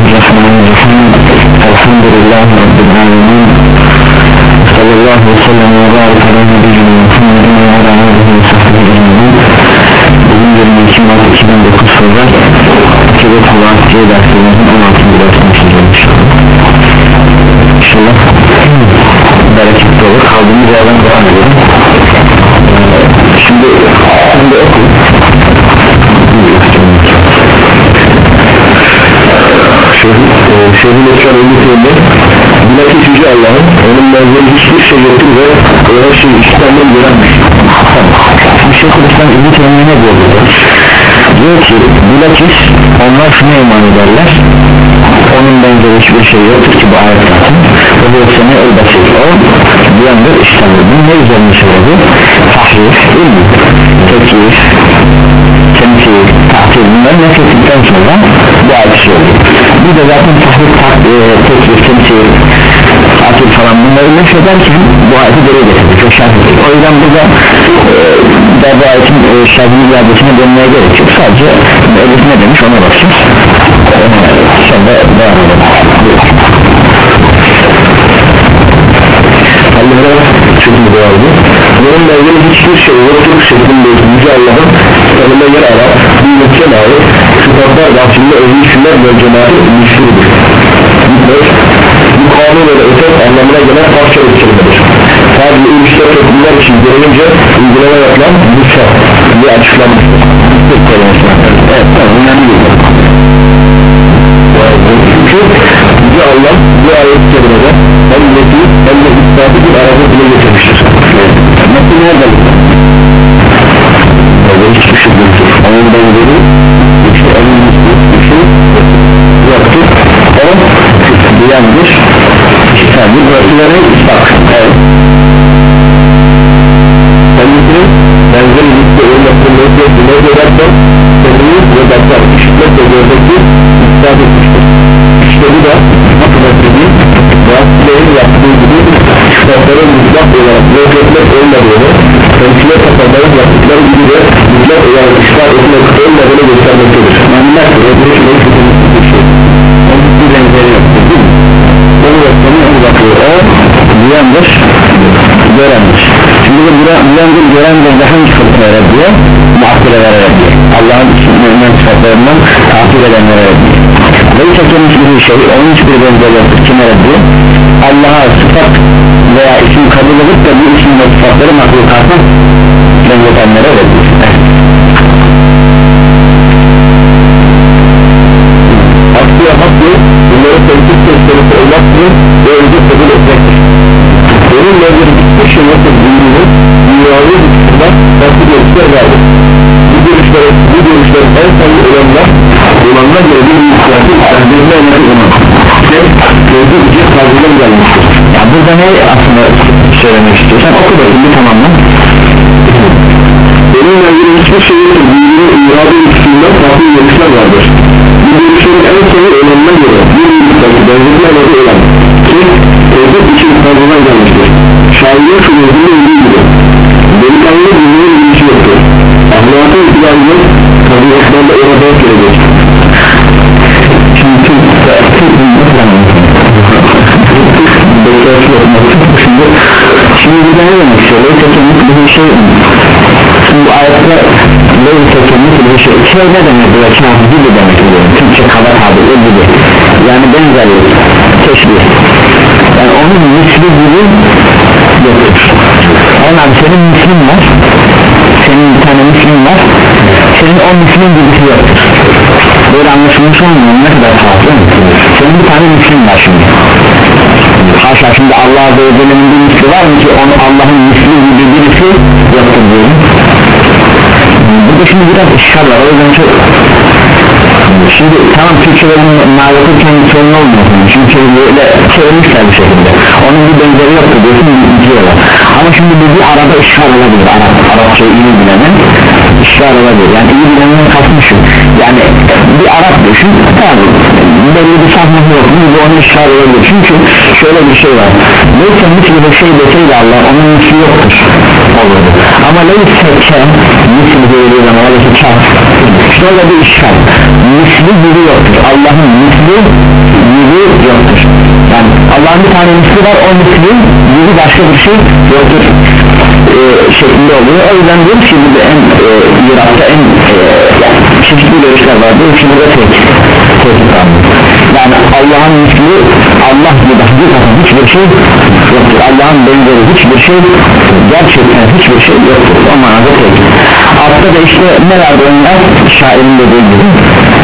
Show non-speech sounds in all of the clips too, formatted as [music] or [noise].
Bismillahirrahmanirrahim Elhamdülillahi Rabbil Alemin Sallallahu aleyhi ve sellem ve barik ala nebiyyina Muhammedin ve ala alihi ve sahbihi ecmaîn Bugün 22 Mart 2009 Sıra Akibet Havasiye dersimizin 16. dersini çözüyorum inşallah İnşallah bereketli olur kaldığımız yerden devam edelim Şehrin Ekran Ölü Teyze Bilakis Yüce Allah'ın onun benzeri hiçbir şey yoktur ve o her şeyi işlemden görenmiş Bir şey Kılıç'tan İbni Teymiye ne diyor burada? Diyor ki bilakis onlar şuna iman ederler. Onun benzeri hiçbir şey yoktur ki bu ayet zaten. Ve bu sene el basit o diyendir işlemdir bu ne üzerine söyledi? tahrif, ilmi, tekif temsil, tahtil bunları nefrettikten sonra bu ayet söyledi bir de zaten tahrif, e, tekif, temsil tahtil falan bunları nefrederken bu ayeti geri getirdi çok şart ettik. O yüzden burada e, da bu ayetin e, şartını iadesine dönmeye gerek yok. Sadece elif ne demiş ona bakacağız. Sonra devam edelim. Allah'a şeklinde vardı Onun benzeri hiçbir şey yoktur şeklinde Yüce Allah'ın tanıma yer alan bir ülke ait sıfatlar bahçinde özgür şunlar ve cemaatin ilişkilidir Bu kanun ve öte anlamına gelen parça ölçülmedir Sadece ilişkiler toplumlar için görünce uygulama yapılan bu şart diye açıklanmıştır evet tamam önemli değil Çünkü Yüce Allah bu ayet kerimede hem nefi hem de ispatı bir arada dile getirmiştir. Nasıl nerede Böyle hiçbir şey yoktur Onun benzeri işte en bir şey yoktur O diyendir yani bu burasıları bak evet. Kendisinin benzeri liste olmasını neyse ne edersen Kendini ve bakar işitmek ve görmekti ispat etmiştir İşte bu da nasıl ettiği Rahatsızların yaptığı gibi Sıfatların mutlak olarak etmek olmadığını Temsile kapanların yaptıkları gibi de mutlak olarak ispat etmek olmadığını göstermektedir. Yani nasıl öbür şey bir şey onun bir benzeri yoktur değil mi? Onu yapmanı onu bakıyor. O duyandır görendir şimdi de bura, duyandır görendir de hangi sıfatlara reddiyor muhakkilelere reddiyor Allah'ın isimlerinden sıfatlarından takip edenlere reddiyor ve hiç hakemmiş bir şey onun hiçbir benzeri yoktur. Kime reddiyor Allah'a sıfat veya isim kabul edip de bu isim ve sıfatları mahlukatı benzetenlere reddiyor evet. Aslıya haklı bunları temsil gösterisi olmaksızın ve önce kabul etmektir. Onunla ilgili hiçbir şey yoktur. Bildiğiniz dünyalı bir kısımda farklı görüşler vardır. Bu görüşler, bu görüşlerin en sonlu olanlar olanlar göre bir ihtiyacı kendilerine önemli olan şey gözü ücret tarzından gelmiştir. Ya burada ne aslında söylemek istiyorsan oku bakayım bir tamamla Onunla ilgili hiçbir şey yoktur bildiğini irade ilişkinden farklı görüşler vardır. Bu görüşlerin en sonu olanına göre bir ihtiyacı benzetme amacı olan ki tevhid için tarzından gelmiştir. Şairler şu gözünde olduğu gibi. Delikanlı dünyaya ilgisi yoktur. Ahlakı itibarıyla tabiatlarla iradeye gelecek şimdi tüm şimdi şimdi burada ne demek istiyor leyse kemikli bir şey şimdi bu ayette leyse kemikli bir şey şey ne demek burada kâfi gibi demek oluyor Türkçe kaba tabir o gibi yani benzerlik teşbih yani onun misli gibi yoktur. Yani abi senin mislin var senin bir tane mislin var senin o mislin gibisi yoktur böyle anlaşılmış olmuyor ne kadar fazla senin bir tane mislin var şimdi haşa şimdi Allah ve Celle'nin bir misli var mı ki onu Allah'ın misli gibi birisi yoktur diyelim burada şimdi biraz işgal var o yüzden çok şimdi tamam Türkçelerin mağlukurken sorun olmuyor çünkü böyle çevirmişler bir şekilde onun bir benzeri yoktur diyorsun diyorlar ama şimdi bu bir arada işgal olabilir. Arap, Arapçayı iyi bilenin işgal olabilir. Yani iyi bilenin kasmışım yani bir Arap düşün tamam. Belli bir sahnesi yok. Bu onun işgal olabilir. Çünkü şöyle bir şey var. Neyse misli şey deseydi Allah onun misli yoktur. Olurdu ama neyse ke misli dediği zaman oradaki kaf şöyle bir işgal misli gibi yoktur Allah'ın misli gibi yoktur yani Allah'ın bir tane misli var o misli gibi başka bir şey yoktur e, şeklinde oluyor. O yüzden diyoruz ki burada en e, Irak'ta en e, çeşitli görüşler var. Diyor ki burada tek tek yani Allah'ın misli Allah gibi hakikaten hiçbir şey yoktur. Allah'ın benzeri hiçbir şey gerçekten hiçbir şey yoktur. O manada tek. Altta da işte ne vardı onlar? Şairin dediği gibi.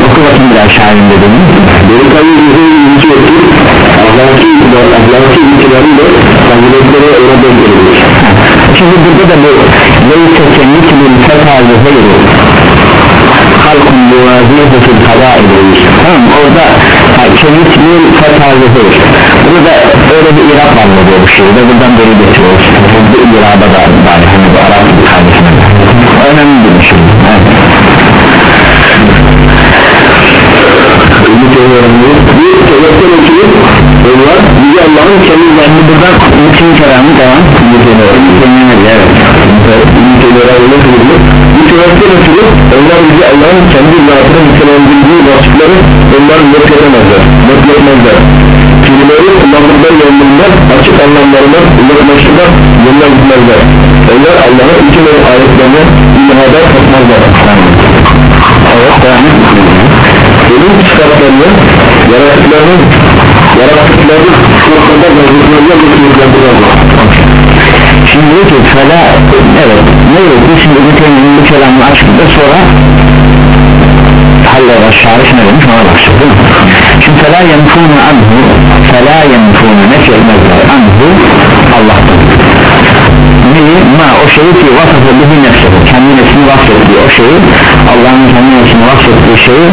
Oku bakayım biraz şairin dediği gibi Geri kalan yüzün yüzü yoktur. Ahlaki, ahlaki itibarıyla faziletleri ona denk gelir. Şimdi burada da bu Leyse kemikli fetâlı hayru Halkun yuvaziyehu fil kadâili Tamam orada Kemikli fetâlı hayru Burada öyle bir irab anlıyor bu şeyi de buradan beri getiriyoruz Bu iraba da var hani bu Arap bir hadisine Önemli bir şey evet. Bu. Bu sebepten ötürü onlar Yüce Allah'ın kendi Yani buradan bütün kelamı devam sebepten ötürü onlar Yüce Allah'ın kendi zatına nitelendirdiği vasıfları onlar yok edemezler. Yok etmezler. Kelimeleri kullandıkları yönlerinden açık anlamlarına uzaklaştılar yoluna gitmezler. Onlar Allah'ın iki ve ayetlerine ilhada katmazlar. Evet devam Benim sıfatlarını yaratıklarının yaratıklarının sıfatlarında yazdıklarına götürüldüler. Şimdi diyor ki fela evet ne ki şimdi bu temin bu kelamını açıkta sonra halle ve şarif ne demiş? Ona mi? Şimdi fela yenfûne anhu fela yenfûne nefy etmezler anhu Allah'tan neyi? Ma o şeyi ki vasıfı bihi nefsehu kendi nefsini vasfettiği o şeyi Allah'ın kendi nefsini vasfettiği şeyi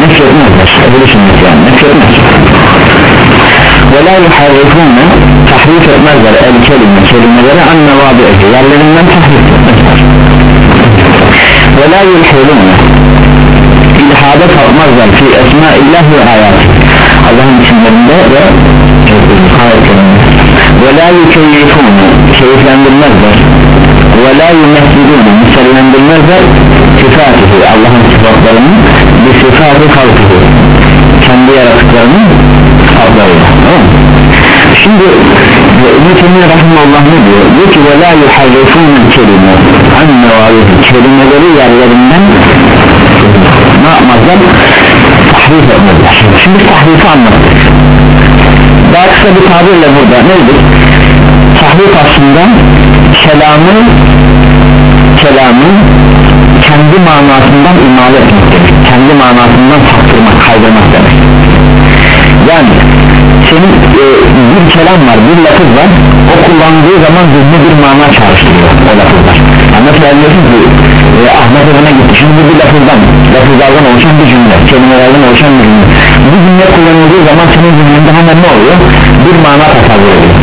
nefy etmezler. Öbürü sünnet yani nefy ولا يحرفون تحريف المذر الكلمة. كلمة ولا عن مواضع مواضعه يعني يعلمون تحريف. ولا يلحلون إلحادة المذر في أسماء الله وآياته. اللهم سمعنا ولا يكيفون كيف لند المذر ولا يمثلون مثل لند المذر صفاته. اللهم سبحانه بصفات خلقه. كم يرفقون Şimdi İbn-i Teymiye Rahimullah ne diyor? Diyor ki ve la yuharrifûne kelime anne vâlihi kelimeleri yerlerinden ne yapmazlar? Tahrif etmezler Şimdi tahrifi anlattık Daha kısa bir tabirle burada nedir? Tahrif aslında kelamı kelamı kendi manasından imale etmek demek kendi manasından saptırmak, kaydırmak demek yani senin e, bir kelam var bir lafız var. O kullandığı zaman zihni bir mana çağrıştırıyor o lafızlar. Yani mesela diyorsun ki e, Ahmet evine gitti. Şimdi bir lafızdan lafızlardan oluşan bir cümle kelimelerden oluşan bir cümle. Bu cümle kullanıldığı zaman senin zihninde hemen ne oluyor? Bir mana tasavvur ediyor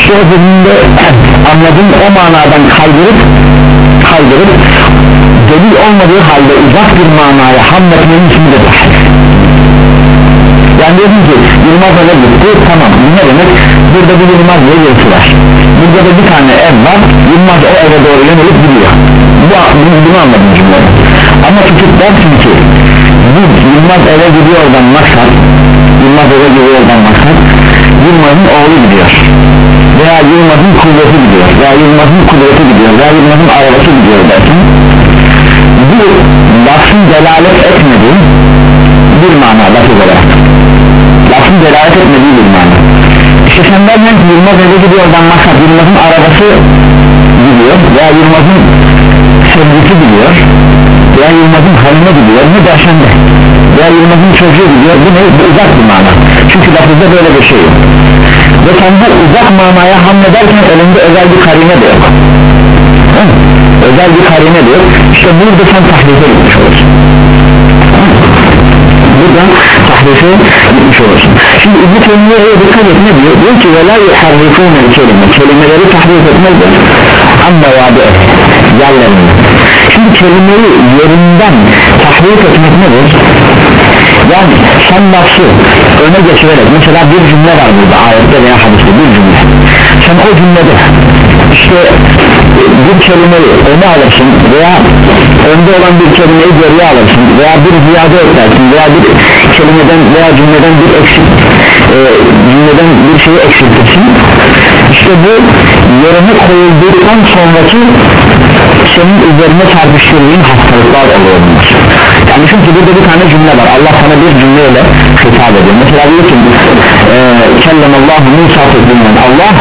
işte o zihninde [clears throat] anladığın o manadan kaydırıp kaydırıp delil olmadığı halde uzak bir manaya hamletmenin ismi de tahrif yani dedim ki Yılmaz eve gitti tamam ne demek? Burada bir Yılmaz diye birisi var. Burada da bir tane ev var Yılmaz o eve doğru yönelip gidiyor. Bu, bunu, bunu anladım cümlede ama tutup dersin ki bu Yılmaz eve gidiyordan maksat Yılmaz eve gidiyordan maksat Yılmaz'ın oğlu gidiyor. Veya Yılmaz'ın kuvveti gidiyor veya Yılmaz'ın kudreti gidiyor veya Yılmaz'ın arabası gidiyor dersin bu lafın delalet etmediği bir mana lafız olarak lafın delalet etmediği bir mana işte sen dersen ki Yılmaz eve gidiyordan maksat Yılmaz'ın arabası gidiyor veya Yılmaz'ın sevgisi gidiyor veya Yılmaz'ın hanımı gidiyor. Ne dersen de veya Yılmaz'ın çocuğu gidiyor. Bu ne? Bu uzak bir mana. Çünkü lafızda böyle bir şey yok. Ve bu uzak manaya hamlederken elinde özel bir karine de yok. Özel bir karine de yok. İşte burada sen tahrife gitmiş olursun burada tahrife gitmiş olursun. Şimdi İbn-i Teymiye'ye dikkat et ne diyor. Diyor ki ve la yuharrifûne kelime. Kelimeleri tahrif etmezler. Amma vâbe yerlerini şimdi kelimeyi yerinden tahrif etmek nedir? Yani sen lafı öne geçirerek mesela bir cümle var burada ayette veya hadiste bir cümle. Sen o cümlede işte bir kelimeyi öne alırsın veya önde olan bir kelimeyi geriye alırsın veya bir ziyade eklersin veya bir kelimeden veya cümleden bir eksik e, cümleden bir şeyi eksiltirsin. İşte bu yerine koyulduktan sonraki senin üzerine çarpıştırdığın hastalıklar oluyor bunlar. Yani çünkü burada bir tane cümle var. Allah sana bir cümleyle hitap ediyor. Mesela diyor ki e, kellemallahu Musa Allah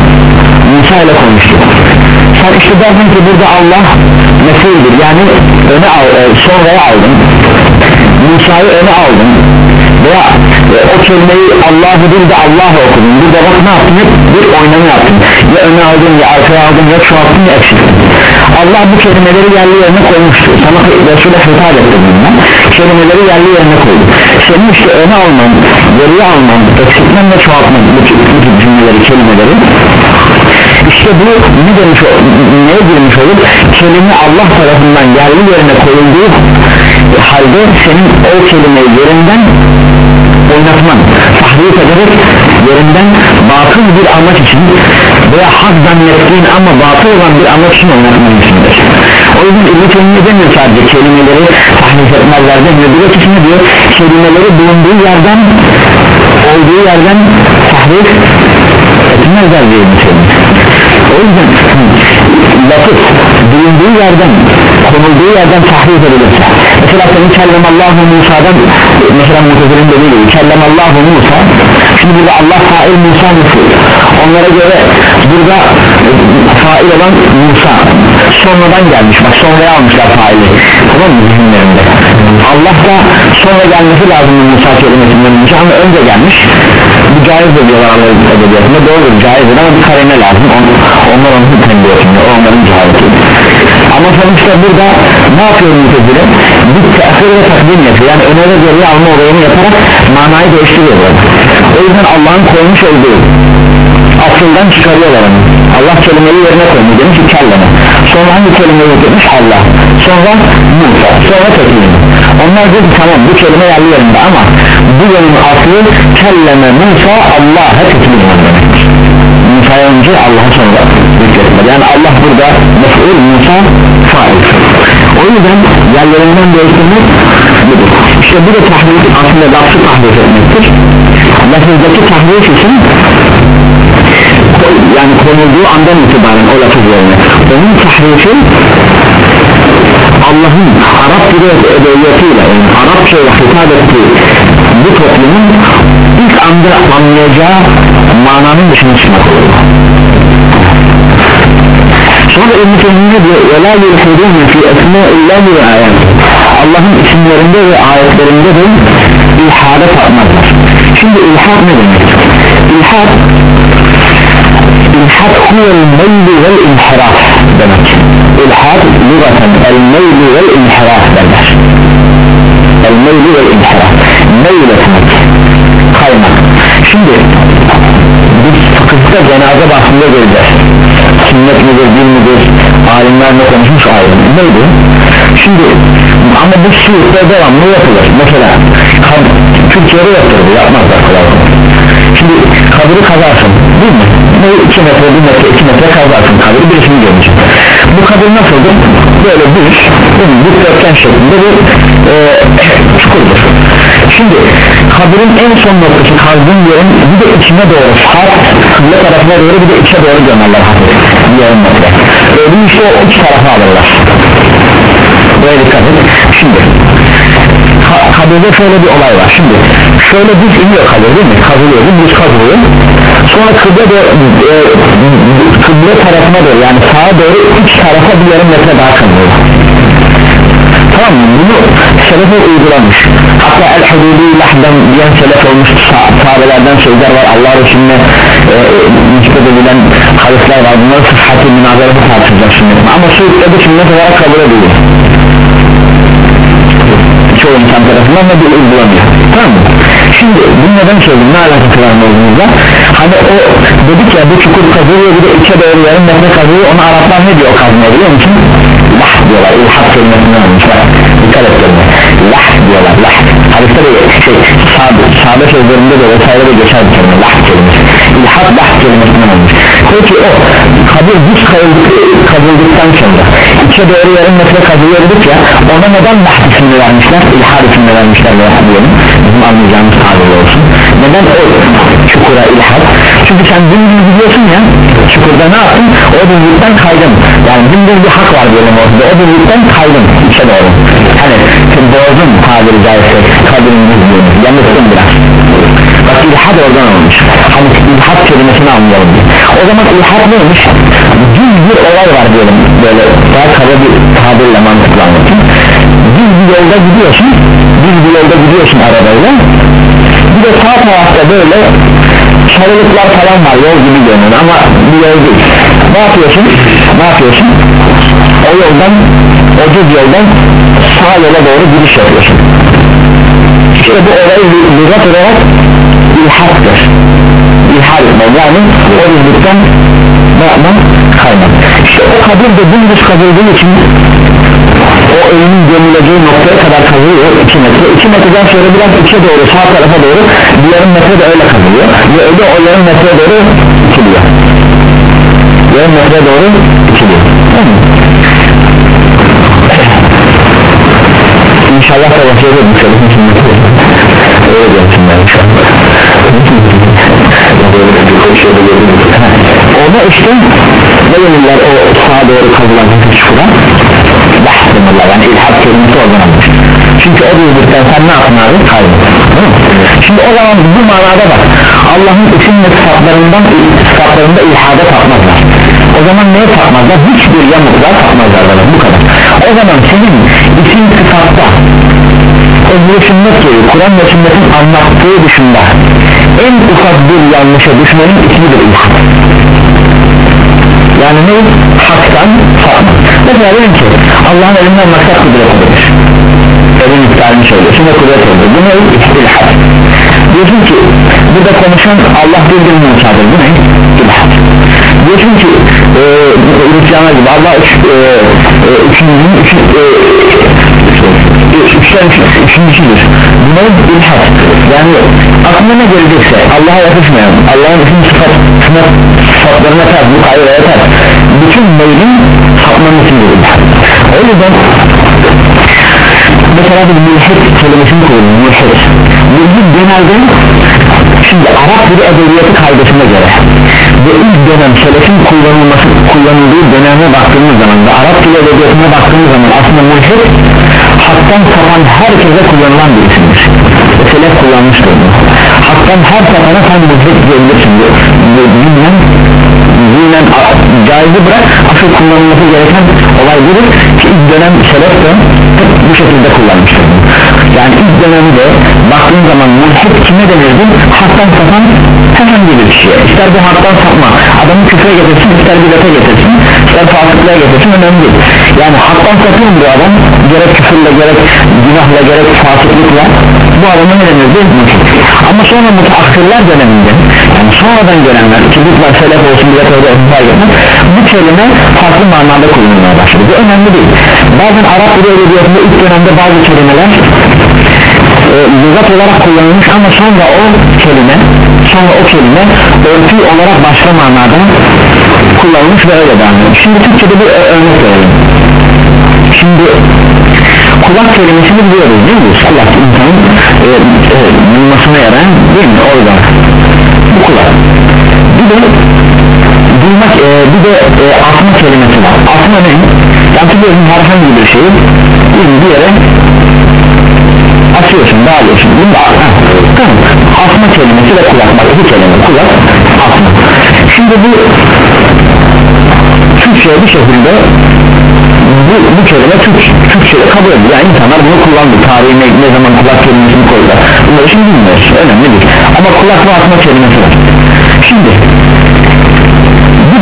Musa ile konuştu sen işte dersin ki burada Allah mesuldur. Yani öne al, e, sonraya aldın. Musa'yı öne aldın. Veya e, o kelimeyi Allah'ı değil de Allah okudun. Burada bak ne yaptın? Hep bir oynama yaptın. Ya öne aldın ya arkaya aldın ya çoğalttın ya eksilttin Allah bu kelimeleri yerli yerine koymuştu sana Resul'e hitap etti bundan. Kelimeleri yerli yerine koydu. Senin işte öne alman geriye alman eksiltmen ve çoğaltman bu bu cümleleri kelimeleri işte bu ne demiş neye girmiş olur kelime Allah tarafından yerli yerine koyulduğu halde senin o kelimeyi yerinden oynatman tahrif ederek yerinden batıl bir amaç için veya hak zannettiğin ama batıl olan bir amaç için oynatman içindir. O yüzden İbn-i Teymiye demiyor sadece kelimeleri tahrif etmezler demiyor bir ötesine diyor? Kelimeleri bulunduğu yerden olduğu yerden tahrif etmezler diyor İbn-i o yüzden lafız bulunduğu yerden konulduğu yerden tahrif edilirse mesela senin kellemallahu Musa'dan mesela mutezilin dediği gibi kellemallahu Musa şimdi burada Allah fail Musa nüfur onlara göre burada fail olan Musa sonradan gelmiş bak sonraya almışlar faili tamam mı zihinlerinde? Allah da sonra gelmesi lazım Musa kelimesinden önce ama önce gelmiş bu caiz de diyorlar Allah edebiyatında doğrudur caizdir ama bir karene lazım On, onlar onu tembih etmiyor o onların cehaleti ama sonuçta burada ne yapıyor mütezile bir teahhir ve takdim yapıyor. Yani öne ve geriye alma olayını yaparak manayı değiştiriyor burada. o yüzden Allah'ın koymuş olduğu aklından çıkarıyorlar onu. Allah kelimeyi yerine koymuş. Demiş ki kelleme. Sonra hangi kelimeyi getirmiş Allah. Sonra Musa. Sonra teklim onlar ki tamam bu kelime yerli yerinde ama bu yönün aslı kelleme Musa Allah'a teklim demektir Musa'ya önce Allah'a sonra zikretmedi yani Allah burada mef'ul Musa fail o yüzden yerlerinden değiştirmek budur. İşte bu da tahrif aslında lafzı tahrif etmektir. Lafızdaki tahrif için yani konulduğu andan itibaren o lafız yerine. Onun tahrifi Allah'ın Arap dili edebiyatıyla yani Arapça ile hitap ettiği bu toplumun ilk anda anlayacağı mananın dışına çıkmak olur sonra İbn-i Teymiye diyor وَلَا يُلْحِدُونَ فِي اَسْمَاءِ اللّٰهِ وَآيَاتِ Allah'ın isimlerinde ve ayetlerinde de ilhada tapmazlar şimdi ilhad ne demek? ilhad ilhad huvel meyli vel inhiraf demek ilhad lügaten el meyli vel inhiraf derler el meyli vel inhiraf meyil etmek kaymak. Şimdi biz fıkıhta cenaze bahsinde göreceğiz. Sünnet midir din midir alimler ne konuşmuş alim neydi? Şimdi ama bu suyukta devamlı yapılır. Mesela kab- Türkiye'de yapılır yapmazlar kolay şimdi kabri kazarsın değil mi? Ne 2 metre 1 metre 2 metre kazarsın kabri birisini görecek bu kabir nasıldır? Böyle düz dikdörtgen şeklinde bir e, çukurdur şimdi kabirin en son noktası kazdığın yerin bir de içine doğru sağ kıble tarafına doğru bir de içe doğru gömerler hafif yarım metre öyle işte o uç tarafa alırlar. Buraya dikkat et şimdi ka- kabirde şöyle bir olay var. Şimdi şöyle düz iniyor kabir değil mi? Kazılıyor düz kazılıyor. Sonra kıble, de, e, kıble tarafına doğru yani sağa doğru uç tarafa bir yarım metre daha kazılıyor tamam mı? Bunu selefe uygulamış. Hatta el hududu lahden diyen selef olmuş sah- sahabelerden sözler var. Allah Resulüne e, nispet edilen hadisler var. Bunları sıhhati münazarası tartışacak şimdi. Ama de sünnet olarak kabul ediliyor çoğu insan tarafından da bir uygulanıyor tamam mı? şimdi bunu neden söyledim? Ne alakası var mevzumuzda hani o dedik ya bu çukur kazılıyor bir de içe doğru yarım metre kazılıyor. Ona Araplar ne diyor kazmaya biliyor musun? Lah diyorlar ilhak kelimesinden almışlar dikkat et kelime lah diyorlar lah. Hadiste de şey sahabe, sahabe sözlerinde de vesaire de geçer bir kelime lah kelimesi. İlhak lah kelimesinden almış peki o kabir düz kazıldıktan sonra içe doğru yarım metre kazılıyor dedik ya ona neden lah ismini vermişler? İlhad ismini vermişler veya diyelim. Bizim anlayacağımız tabiri olsun. Neden o çukura ilhad çünkü sen dümdüz gidiyorsun ya çukurdan ne yaptım o dinlikten kaydım yani dümdüz bir hak var diyelim ortada o dinlikten kaydım içe doğru. Hani bozdum tabiri caizse kadının izliyorum yanılttım biraz. Bak ilhad oradan olmuş hani ilhad kelimesini anlayalım. O zaman ilhad neymiş? Düz bir olay var diyelim. Böyle daha kaba bir tabirle mantıklı anlatayım. Düz bir yolda gidiyorsun. Düz bir yolda gidiyorsun arabayla. Bir de sağ tarafta böyle sarılıklar falan var yol gibi görünüyor ama bir yol değil. Ne yapıyorsun? Ne yapıyorsun? O yoldan o düz yoldan sağ yola doğru gidiş yapıyorsun. İşte bu olayı lügat olarak ilhaktır. İlhad etmek yani o düzlükten ne yapmak kaymak işte o kabir de dümdüz kazıldığı için o ölümün gömüleceği noktaya kadar kazılıyor 2 metre. 2 metreden sonra biraz içe doğru sağ tarafa doğru bir yarım metre de öyle kazılıyor ve öyle o yarım metreye doğru itiliyor. Yarım metreye doğru itiliyor. Mı? İnşallah da vasiyet etmiş olur öyle diyorsun ben inşallah orada işte ne o sağa doğru kazılan çukura denirler yani ilhad kelimesi oradan almış çünkü o düzlükten sen ne yapın abi? Kaybın şimdi o zaman bu manada bak Allah'ın isim ve sıfatlarından sıfatlarında ilhada tapmazlar. O zaman neye tapmazlar? Hiçbir yamuklar tapmazlar bana bu kadar. O zaman senin isim sıfatta Ezri sünnet gibi Kur'an ve sünnetin anlattığı dışında en ufak bir yanlışa düşmenin ismidir ilhad yani ne? haktan sapma mesela dedim ki Allah'ın elinden maksat kudret olur elin iptalini söylüyorsun ve kudret olur bu ne? ilhad diyorsun ki burada konuşan Allah bir musadır bu ne? ilhad diyorsun ki e, Hristiyanlar gibi Allah üç, e, e, üçüncünün üç, e, üçten üçüncüsüdür. Buna ilhat yani aklına ne gelecekse Allah'a yakışmayan Allah'ın isim sıfat, sıfat, sıfatlarına ters bu kayraya ters bütün meylin içindir ilhat o yüzden mesela bir mülhid kelimesini kullanıyor mülhid mülhid genelde şimdi Arap dili edebiyatı kaydesine göre ve ilk dönem selefin kullanılması kullanıldığı döneme baktığımız zaman ve Arap dili edebiyatına baktığımız zaman aslında mülhid haktan sapan herkese kullanılan bir isimdir. Selef kullanmıştır bunu haktan her sapana sen mülhid diyebilirsin bu bilinen bilinen caizi bırak asıl kullanılması gereken olay budur ki ilk dönem selef de bu şekilde kullanmıştır. Yani ilk dönemde baktığın zaman mülhid kime denirdi? Haktan sapan herhangi bir kişiye. İster bu haktan sapma adamı küfre getirsin ister bidete getirsin ister fasıklığa getirsin önemli değil. Yani haktan sapıyor bu adam gerek küfürle gerek günahla gerek fasıklıkla bu adama ne denirdi? Ama sonra mutaakhirler döneminde yani sonradan gelenler bu selef olsun olsun bu kelime farklı manada kullanılmaya başladı. Bu önemli değil. Bazen Arap dili edebiyatında ilk dönemde bazı kelimeler e, olarak kullanılmış ama sonra o kelime sonra o kelime örtü olarak başka manada kullanılmış ve öyle devam ediyor. Şimdi Türkçe'de bir örnek verelim. Şimdi kulak kelimesini biliyoruz değil mi? kulak insanın e, e, duymasına yarayan değil mi? organ bu kulak. Bir de duymak e, bir de e, atma kelimesi var. Atma ne? yani biliyorsun herhangi bir şeyi bir yere atıyorsun bağlıyorsun bunu da ha, tamam. Atma kelimesi de kulak. Bak bu kelime kulak atma. Şimdi bu Türkçe bir şekilde bu, bu kelime Türk, Türkçe'de kabul ediyor yani insanlar bunu kullandı tarihi ne, zaman kulak kelimesini koydular. Bunları şimdi bilmiyoruz. Önemli değil. Ama kulak ve atma kelimesi var. Şimdi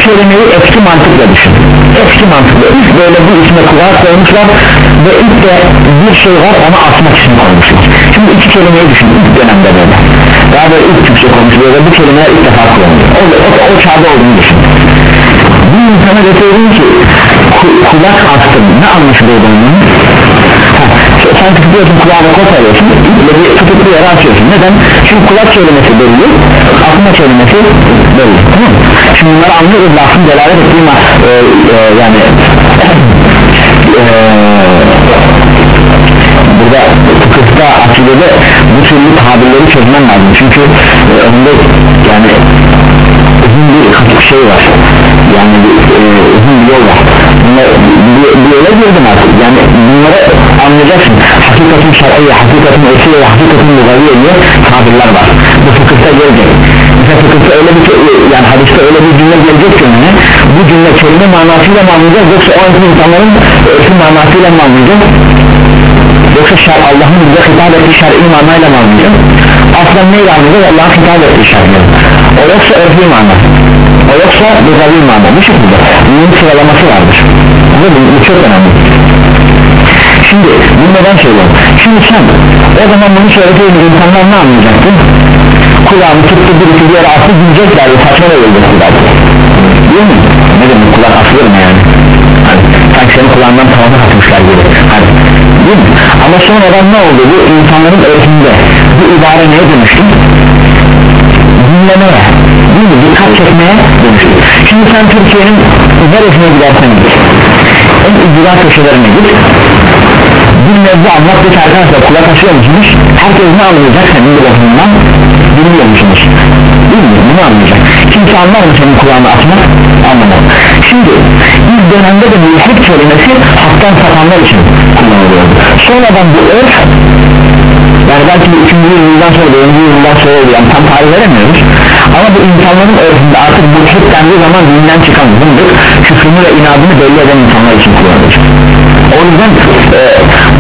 kelimeyi eski mantıkla düşün. Eski mantıkla. İlk böyle bu isme kulak koymuşlar ve ilk de bir şey var ona atmak için koymuşlar. Şimdi iki kelimeyi düşün ilk dönemde böyle. Daha böyle ilk Türkçe konuşuluyor ve bu kelimeler ilk defa kullanılıyor. O, o, o çağda olduğunu düşün. Bir insana deseydin ki kulak astım ne anlaşılıyor bunun sen tutuyorsun kulağına kot alıyorsun ve bir tutuklu yere açıyorsun neden? çünkü kulak kelimesi belli atma kelimesi belli tamam şimdi bunları anlıyoruz lafın delalet ettiğim e, e, yani e, burada fıkıhta akidede bu türlü tabirleri çözmen lazım. Çünkü e, önünde yani uzun bir şey var. Yani e, uzun bir yol var Bunlar, bir, yola girdim artık. Yani bunları anlayacaksın. Hakikatin şer'iyye hakikatin esiye hakikatin lugaviye diye tabirler var. Bu fıkıhta gelecek mesela fıkıhta öyle bir yani hadiste öyle bir cümle gelecek ki önüne bu cümle kelime manasıyla mı anlayacağız yoksa o anki insanların örfü manasıyla mı anlayacağız yoksa şer, Allah'ın bize hitap ettiği şer'i manayla mı anlayacağız aslında neyle anlayacağız Allah'ın hitap ettiği şer'i. O yoksa örfü mana o yoksa lugavi mana bu şekilde. Bunun sıralaması vardır. Anladın mı? bu çok önemli. Şimdi bunu neden söylüyorum? Şimdi sen o zaman bunu söylediğin insanlar ne anlayacaktı kulağını tuttu bir yere aslı diyecekler saçma da öldürsünler değil mi? ne demek kulak asılır mı yani? Hani, sanki senin kulağından tavana atmışlar gibi. Hani, değil mi? ama sonradan ne oldu? Bu insanların örfünde bu ibare neye dönüştü dinlemeye değil mi? dikkat çekmeye dönüştü şimdi sen Türkiye'nin neresine gidersen git en icra köşelerine git. Bir mevzu anlat bir arkadaşlar kulak asıyor musunuz? Herkes ne anlayacak? Senin bu bakımından bilmiyor musunuz değil mi? Bunu anlayacak. Kimse anlar mı senin kulağını atmak anlamaz. Şimdi ilk dönemde de mülhid kelimesi haktan satanlar için kullanılıyordu. Sonradan bu örf yani belki bir üçüncü yüzyıldan sonra dördüncü yüzyıldan sonra oluyor tam tarih veremiyoruz. Ama bu insanların örfünde artık mülhid dendiği zaman dinden çıkan zındık küfrünü ve inadını belli eden insanlar için kullanılır o yüzden e,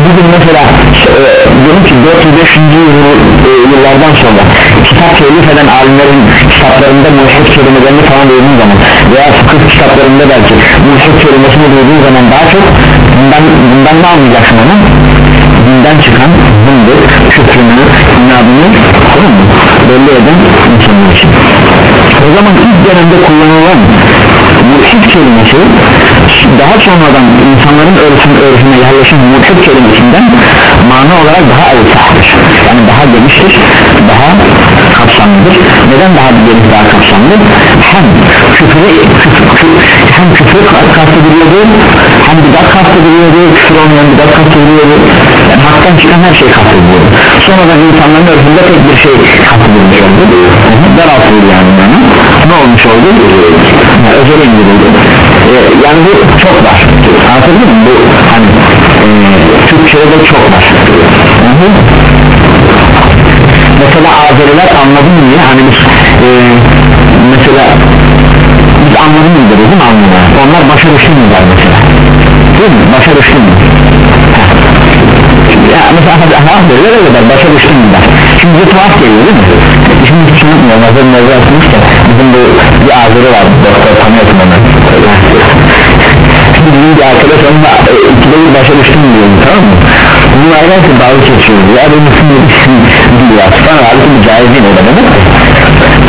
bugün mesela e, diyelim ki 400-500 e, yıllardan sonra kitap telif eden alimlerin kitaplarında mülhid kelimelerini falan duyduğun zaman veya fıkıh kitaplarında belki mülhid kelimesini duyduğun zaman daha çok bundan, bundan ne anlayacaksın onu dinden çıkan zındık, küfrünü, inadını tamam belli eden insanlar için. O zaman ilk dönemde kullanılan mülhid kelimesi daha sonradan insanların örfün, örfüne yerleşen mülhid kelimesinden mana olarak daha evsahdır yani daha geniştir daha kapsamlıdır. Neden daha geniş daha kapsamlı? Hem küfre küfür, hem küfür kastediliyordu hem bidat kastediliyordu küfür olmayan bidat kastediliyordu. Yani haktan çıkan her şey kastediliyordu. Sonradan insanların örfünde tek bir şey kastedilmiş oldu. Daraltıldı yani bana. Ne olmuş oldu? Yani özel indirildi ee, yani bu çok var. Anladın mı bu hani e, Türkçe'de de çok var. Hı-hı. mesela Azeriler anladın mı diye hani biz e, mesela biz anladın mı deriz değil mi anlamaya onlar başa der mesela? Değil mi? Başa düştü mü? Ya mesela Azeriler öyle der başa der? Şimdi bu tuhaf geliyor değil mi şimdi hiç unutmuyorum hazır mevzu atmış da bizim bu bir Azeri var. Doktor tanıyorsun onu. Şimdi bizim bir arkadaş onunla e, ikide bir başa düştüm diyorum tamam mı? Bunlardan ki dalga geçiyoruz ya bu Müslüman isim değil aslan halbuki bir caiz değil o da demek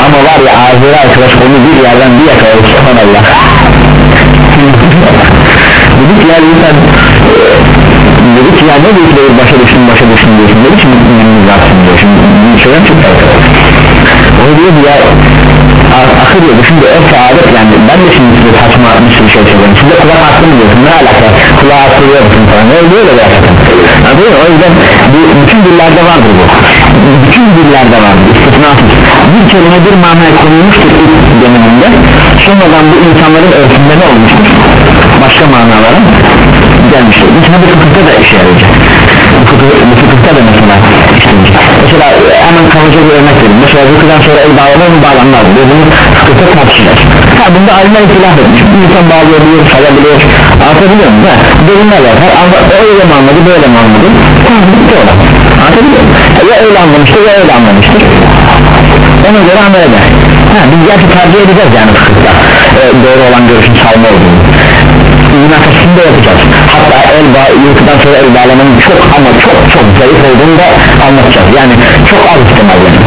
ama var ya Azeri arkadaş onu bir yerden bir yakaladı subhanallah dedik ya insan dedik ya ne büyük bir başa düştüm başa düştüm diyorsun? Dedi ki müminimiz zaten diyor şimdi bir şeyden çıktı o diyor ya akıl diyor şimdi o saadet yani ben de şimdi size saçma bir şey söylüyorum. Size kulak hakkı mı diyorsun? Ne alaka? Kulağa asılıyor musun falan? Öyle öyle gerçekten? Anladın o yüzden bu, bütün dillerde vardır bu. Bütün dillerde vardır. İstisnasız. Bir kelime bir manaya konulmuştur ilk döneminde. Sonradan bu insanların örfünde ne olmuştur başka manalara gelmiştir mesela bu fıkıhta da işe yarayacak. Bu fıkıh- bu fıkıhta da mesela işlenecek. Mesela hemen kalıcı bir örnek verin mesela zıkıdan sonra el bağlanır mı bağlanmaz? Mı bunu fıkıhta tartışacağız ha bunda alimler itilaf etmiş. Bir insan bağlayabiliyor sayabiliyor anlatabiliyor muyum? Ha bölümler var. Ama öyle mi anladı böyle mi anladı? Tamam bitti o da. Anlatabiliyor muyum? Ya öyle anlamıştır ya öyle anlamıştır. Ona göre amel eder. Ha, biz gerçi tercih edeceğiz yani fıkıhta e, doğru olan görüşün salma olduğunu münakaşasını da yapacağız. Hatta el bağ sonra el bağlamanın çok ama çok çok zayıf olduğunu da anlatacağız. Yani çok az ihtimal yani.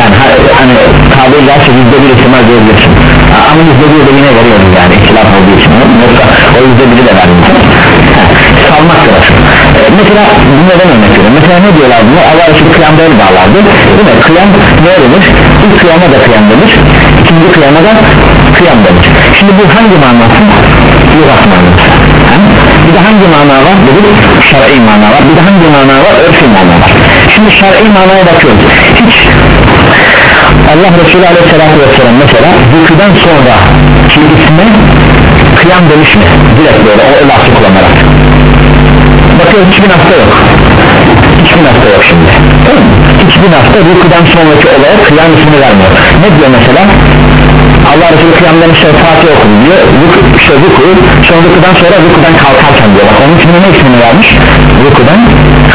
Yani ha- hani tabiri caizse yüzde bir ihtimal diyebilirsin. Ama yüzde bir de yine veriyoruz yani ihtilaf olduğu için. Yoksa o yüzde biri de vermiyor. Salmak sırası ee, mesela bu neden örnek veriyorum? Mesela ne diyorlar bunlar Allah için kıyamda el bağlardı. Değil mi? Kıyam ne denir ilk kıyama da kıyam denir ikinci kıyama da kıyam denir şimdi bu hangi manası lügat manası bir de hangi mana var? Dedik şer'i mana var. Bir de hangi mana var? Örfi mana var. Şimdi şer'i manaya bakıyoruz. Hiç Allah Resulü aleyhissalatü vesselam mesela zikirden sonra ki isme kıyam demiş mi direkt böyle o lafı kullanarak. Bakıyoruz hiçbir hafta yok. Hiçbir hafta yok şimdi. Tamam hiçbir hafta rükudan sonraki olaya kıyam ismini vermiyor. Ne diyor mesela Allah Resulü kıyamdan işte Fatih okun diyor. Rüku, işte rüku sonra rükudan sonra rükudan kalkarken diyor. Bak onun ismini ne ismini vermiş? Rükudan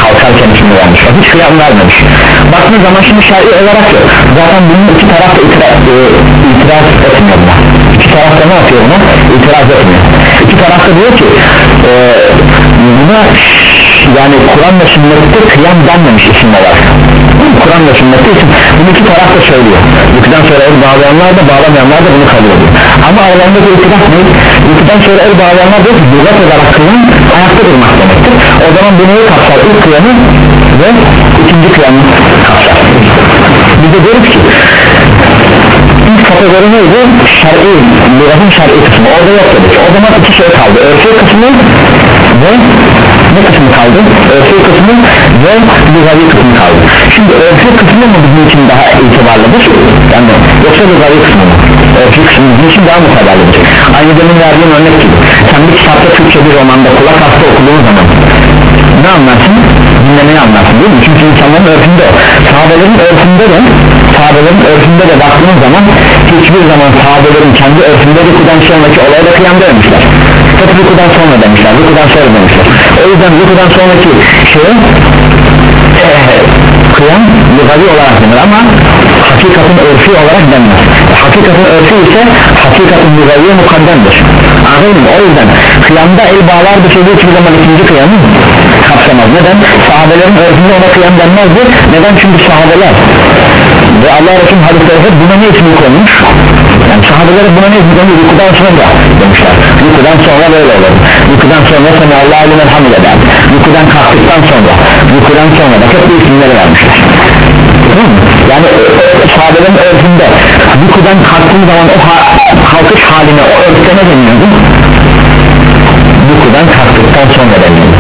kalkarken ismini vermiş. Bak hiç kıyam vermemiş. Baktığın zaman şimdi şer'i olarak yok. Zaten bunun iki taraf da itiraz, e, itiraz etmiyor buna. İki taraf ne yapıyor buna? İtiraz etmiyor. İki taraf da diyor ki e, buna yani Kur'an ve sünnette kıyam denmemiş isim olarak Kur'an ve sünnette isim bunu iki taraf da söylüyor. Rükudan sonra el bağlayanlar da bağlamayanlar da bunu kabul ediyor. Ama aralarındaki itiraf ne? Rükudan sonra el bağlayanlar da lügat olarak kıyam ayakta durmak demektir. O zaman bunu kapsar? İlk kıyamı ve ikinci kıyamı kapsar. Biz de diyoruz ki ilk kategori neydi? Şer'i, lügatın şer'i kısmı. Orada yok dedik. O zaman iki şey kaldı. Örfü kısmı ve ne kısmı kaldı? örfü kısmı ve lügavi kısmı kaldı şimdi örfü kısmı mı bizim için daha itibarlıdır? yani yoksa lügavi kısmı mı? örfü kısmı bizim için daha mutabarlıdır aynı demin verdiğim örnek gibi sen bir kitapta Türkçe bir romanda kulak hasta okuduğun zaman ne anlarsın? dinlemeyi anlarsın değil mi? çünkü insanların örfünde o sahabelerin örfünde de sahabelerin örfünde de baktığınız zaman hiçbir zaman sahabelerin kendi örfünde rükudan sonraki olaya da kıyam dememişler hep rükudan sonra demişler rükudan sonra demişler o yüzden rükudan sonraki şeye ee, kıyam lugavi olarak denir ama hakikatin örfü olarak denmez hakikatin örfü ise hakikatin lugaviye mukaddemdir anladın mı? o yüzden kıyamda el bağlar dışarı hiçbir zaman ikinci kıyamı kapsamaz neden? sahabelerin örfünde ona kıyam denmezdi neden? çünkü sahabeler ve Allah Resulü hadisleri hep buna ne ismi koymuş? Yani sahabeler buna ne koymuş? rükudan sonra demişler. Rükudan sonra böyle olur. Rükudan sonra seni Allah eline hamd eder. Rükudan kalktıktan sonra rükudan sonra da hep bu isimleri vermişler. Yani e, e, sahabelerin örfünde rükudan kalktığın zaman o ha, kalkış haline o örfte ne deniyordu? rükudan kalktıktan sonra deniyordu.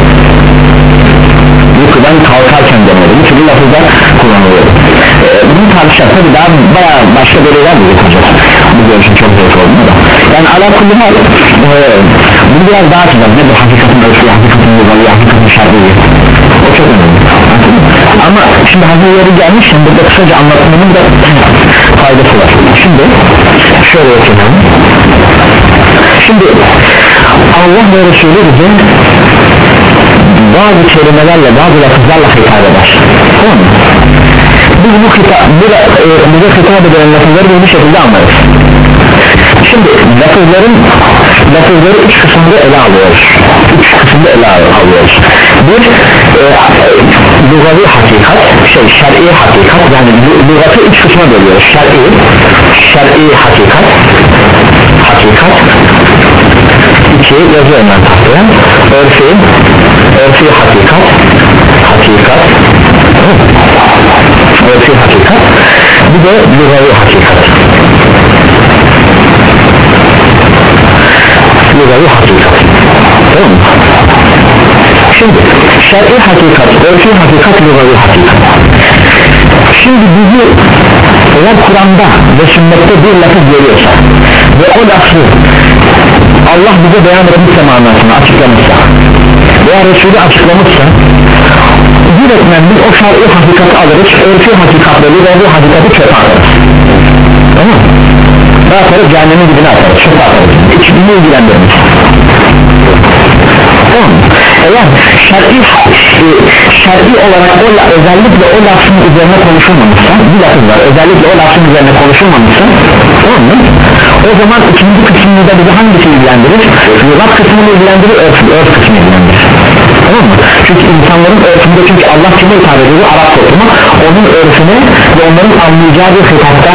Rükudan kalkarken deniyordu. Bu türlü lafızlar kullanılıyordu. Ee, bunu tartışacağız tabi daha bayağı başka belirler de yapacağız bu görüşün çok zor oldu da. Yani ala kulli hal e, bunu biraz daha açacağız. Ne bu hakikatin ölçü hakikatin yuvalı hakikatin şartlığı o çok önemli. Ama şimdi hazır yeri gelmiş şimdi burada kısaca anlatmanın da faydası var. Şimdi şöyle yapalım şimdi Allah ve Resulü bize bazı kelimelerle bazı lafızlarla hitap eder. Tamam mı? biz bu hitap bu, e, bize hitap edilen lafızları bir şekilde anlarız şimdi lafızların lafızları üç kısımda ele alıyoruz. Üç kısımda ele alıyoruz. Bir e, lugavi hakikat şey şer'i hakikat yani lugatı üç kısma bölüyoruz. Şer'i şer'i hakikat hakikat iki yazıyorum ben tahtaya örfi örfi hakikat hakikat örfi hakikat bir de lugavi hakikat lugavi hakikat tamam mı? şimdi şer'i hakikat örfi hakikat lugavi hakikat şimdi bizi eğer Kur'an'da ve sünnette bir lafız geliyorsa ve o lafı Allah bize beyan etmişse manasını açıklamışsa veya Resulü açıklamışsa direktmen biz o şer'i hakikati alırız örfi hakikatleri ve bu hakikati çöpe atarız tamam mı? Ne yaparız cehennemin dibine atarız çöpe atarız hiç bunu ilgilendirmiş tamam. Eğer şer'i şer'i olarak o, özellikle o lafın üzerine konuşulmamışsa bir lafız var özellikle o lafın üzerine konuşulmamışsa tamam mı? o zaman ikinci kısmında bizi hangisi ilgilendirir? lügat kısmını ilgilendirir örf, örf kısmını ilgilendirir. Tamam mı? çünkü insanların örfünde çünkü Allah kime hitap ediyor? Arap toplumu onun örfüne ve onların anlayacağı bir hitapta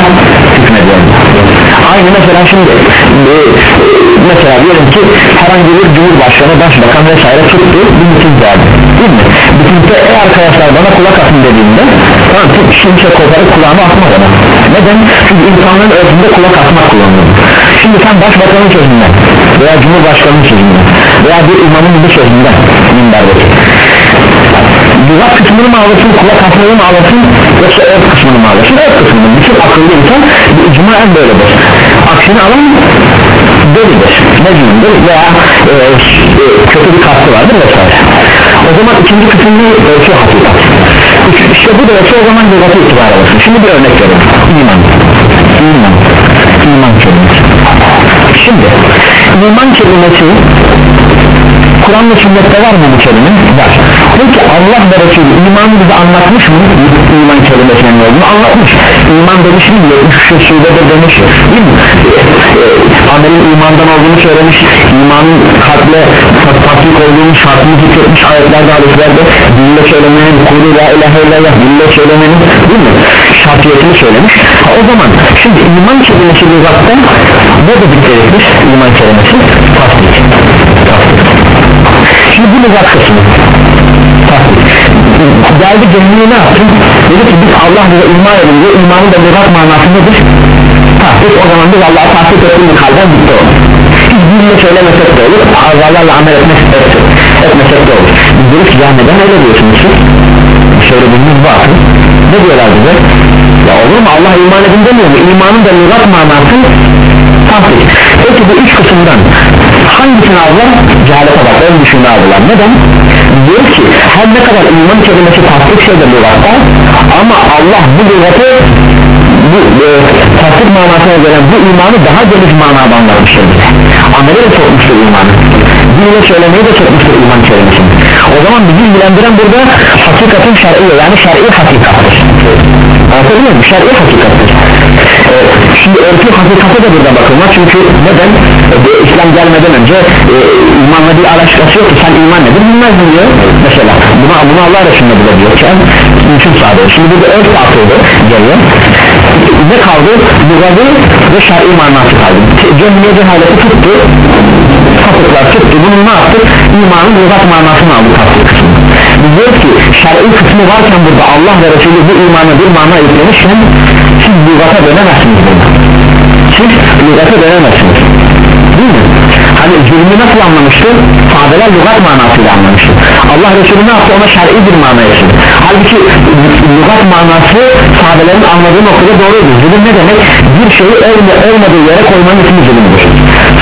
hükmediyor aynı mesela şimdi e, mesela diyelim ki herhangi bir cumhurbaşkanı başbakan vesaire tuttu bir miting verdi değil mi? mitingde ey arkadaşlar bana kulak atın dediğinde tamam kimse koparıp kulağını atmaz ona neden? çünkü insanların örfünde kulak atmak kullanılıyor şimdi sen başbakanın sözünden veya cumhurbaşkanının sözünden veya bir imamın bir sözünden minberdeki Duvak kısmını mı alırsın, kulak asmayı mı alırsın yoksa örf kısmını mı alırsın? Örf kısmını, bütün akıllı insan muhtemelen böyledir. Aksini alan delidir. Mecnundur veya e, e, kötü bir kastı vardır vesaire. O zaman ikinci kısım ne? ölçü hakikat. İşte bu da ölçü o zaman lügatı itibar alırsın şimdi bir örnek verelim iman. İman. İman kelimesi. Şimdi iman kelimesi Kur'an ve sünnette var mı bu kelime? Var. Peki Allah ve Resulü imanı bize anlatmış mı? İman kelimesinin ne olduğunu anlatmış. İman demiş mi? 73 surede demiş. Değil mi? Ee, amelin imandan olduğunu söylemiş. İmanın kalple tatbik olduğunu şartını zikretmiş ayetlerde hadislerde dille söylemenin kulu la ilahe illallah dille söylemenin değil mi? Şartiyetini söylemiş. O zaman şimdi iman kelimesi lügatta ne dedik gerekir? İman kelimesi tasdik. Tasdik. Şimdi bu lügat kısmı Geldi gönlünü ne yaptın? Dedi ki biz Allah bize iman edin diyor İmanın da lügat manası nedir? Tahsis o zaman biz Allah'a tahsis ettiğimiz kalben bitti olur Biz dille söylemesek de olur Azalarla amel etmesek de olur Biz diyoruz ki ya neden öyle diyorsunuz siz? Söylediğimiz batıl Ne diyorlar bize? Ya olur mu Allah iman edin demiyor mu? İmanın da lügat manası tahsis Peki bu üç kısımdan hangisini aldılar? Cehalete bak ön düşünme aldılar neden? diyor ki her ne kadar iman kelimesi tasdik şeydir lügatta ama Allah bu lügatı bu e, tasdik manasına gelen bu imanı daha geniş manada anlatmıştır bize ameli de imanı dille söylemeyi de sokmuştur iman kelimesini o zaman bizi ilgilendiren burada hakikatin şer'i yani şer'i hakikattir anlatabiliyor muyum? şer'i hakikattir ee, şimdi örtü hakikate de burada bakılmaz. Çünkü neden? E, İslam gelmeden önce e, imanla bir alakası yok ki. Sen iman nedir bilmezdin diyor. Mesela buna, buna Allah Resulüne bile diyor ki mümkün sağlıyor şimdi burada örf atıldı geliyor. Ne kaldı? Lugavi ve şer'i manası kaldı. Cemliye cehaleti tuttu. Sapıklar tuttu. Bunu ne yaptı? İmanın lugat manasını aldı. tatlı kısmı diyor ki şer'i kısmı varken burada Allah ve Resulü bu imana bir mana yüklemişken siz lugata dönemezsiniz burada. Siz lugata dönemezsiniz. Değil mi? hani zulmü nasıl anlamıştı? sahabeler lugat manasıyla anlamıştı. Allah Resulü ne yaptı? Ona şer'i bir mana yaşadı halbuki lugat manası sahabelerin anladığı noktada doğruydu. Zulüm ne demek? bir şeyi olma, olmadığı yere koymanın ismi zulümdür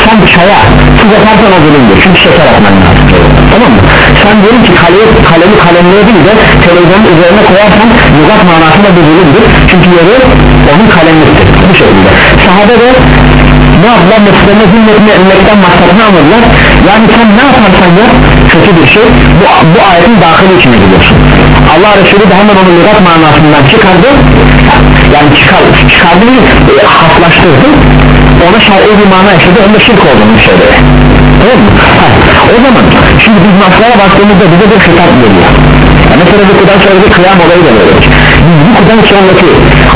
sen çaya tuz atarsan o zulümdür çünkü şeker atman lazım. Tamam mı? sen diyelim ki kalemi, kalemi kalemliğe değil de televizyonun üzerine koyarsan lugat manasında bir zulümdür çünkü yeri onun kalemliktir. Bu şekilde. Sahabe de ne yaptılar? Mesleğine zulmetme emmekten maksatını anladılar yani sen ne yaparsan yap kötü bir şey. Bu, bu ayetin dahili içine gidiyorsun Allah Resulü de hemen onu lügat manasından çıkardı. Yani çıkar, çıkardı e, haslaştırdı ona şer'i bir mana yaşadı onda şirk olduğunu söyledi. Tamam? Ha, o zaman şimdi biz naslara baktığımızda bize bir hitap geliyor yani mesela bu kadar sonra bir kıyam olayı da böyle biz bu kadar sonraki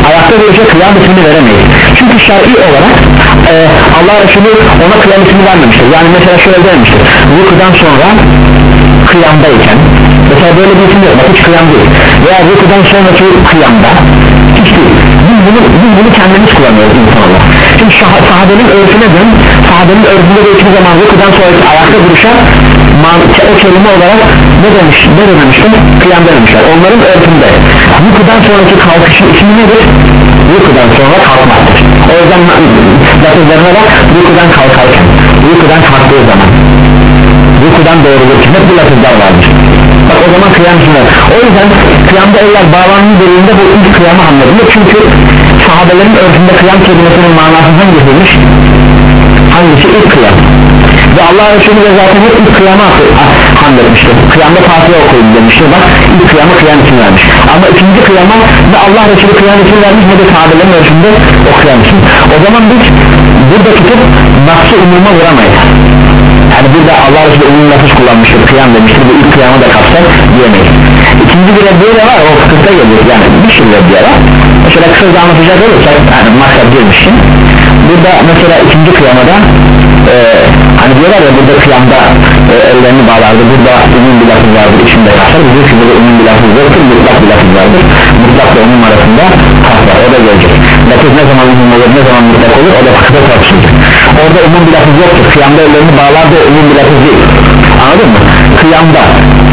ayakta duracak kıyam ismini veremeyiz. Çünkü şer'i olarak e, Allah Resulü ona kıyam ismini vermemiştir. Yani mesela şöyle demiştir. Rükudan sonra kıyamdayken mesela böyle bir isim yok bak hiç kıyam değil. Veya rükudan sonraki kıyamda değil biz bunu, biz bunu kendimiz kullanıyoruz inşallah şimdi sah sahabenin örfüne dön. Sahabenin örfünde de hiçbir zaman rükudan sonraki ayakta duruşa o kelime olarak ne demiş ne demiştim kıyam demişler onların örfünde. Rükudan sonraki kalkışın ismi nedir? Rükudan sonra kalkmaktır. O yüzden lafızlarına bak rükudan kalkarken rükudan kalktığı zaman. Rükudan doğrulurken hep bu lafızlar vardır bak o zaman kıyam ismi o yüzden kıyamda eller bağlandığı dediğinde bu ilk kıyamı anladığında çünkü sahabelerin örfünde kıyam kelimesinin manası hangisiymiş hangisi ilk kıyam? Ve Allah Resulü de zaten hep ilk kıyama hamletmiştir kıyamda Fatiha okuyun demiştir bak ilk kıyama kıyam için vermiş. Ama ikinci kıyama ne Allah Resulü kıyam için vermiş ne de sahabelerin ölçümde o kıyam için. O zaman biz burada tutup nasıl umuma vuramayız yani burada Allah Resulü umum lafız kullanmıştır kıyam demiştir bu ilk kıyamı da kapsar diyemeyiz ikinci bir reddiye de var o fıkıhta gelir yani bir sürü reddiye var mesela kısaca anlatacak olursak yani maksat girmişsin burada mesela ikinci kıyamada e, hani diyorlar ya burada kıyamda e, ellerini bağlardı. Burada umum bir lafız vardır içinde yapar diyor ki burada umum bir lafız yoktur mutlak bir lafız vardır. Mutlak ve umum arasında fark var o da gelecek lafız ne zaman umum olur ne zaman mutlak olur o da fıkıhta tartışılır. Orada umum bir lafız yoktur kıyamda ellerini bağlardı umum bir lafız değil. Anladın mı? Kıyamda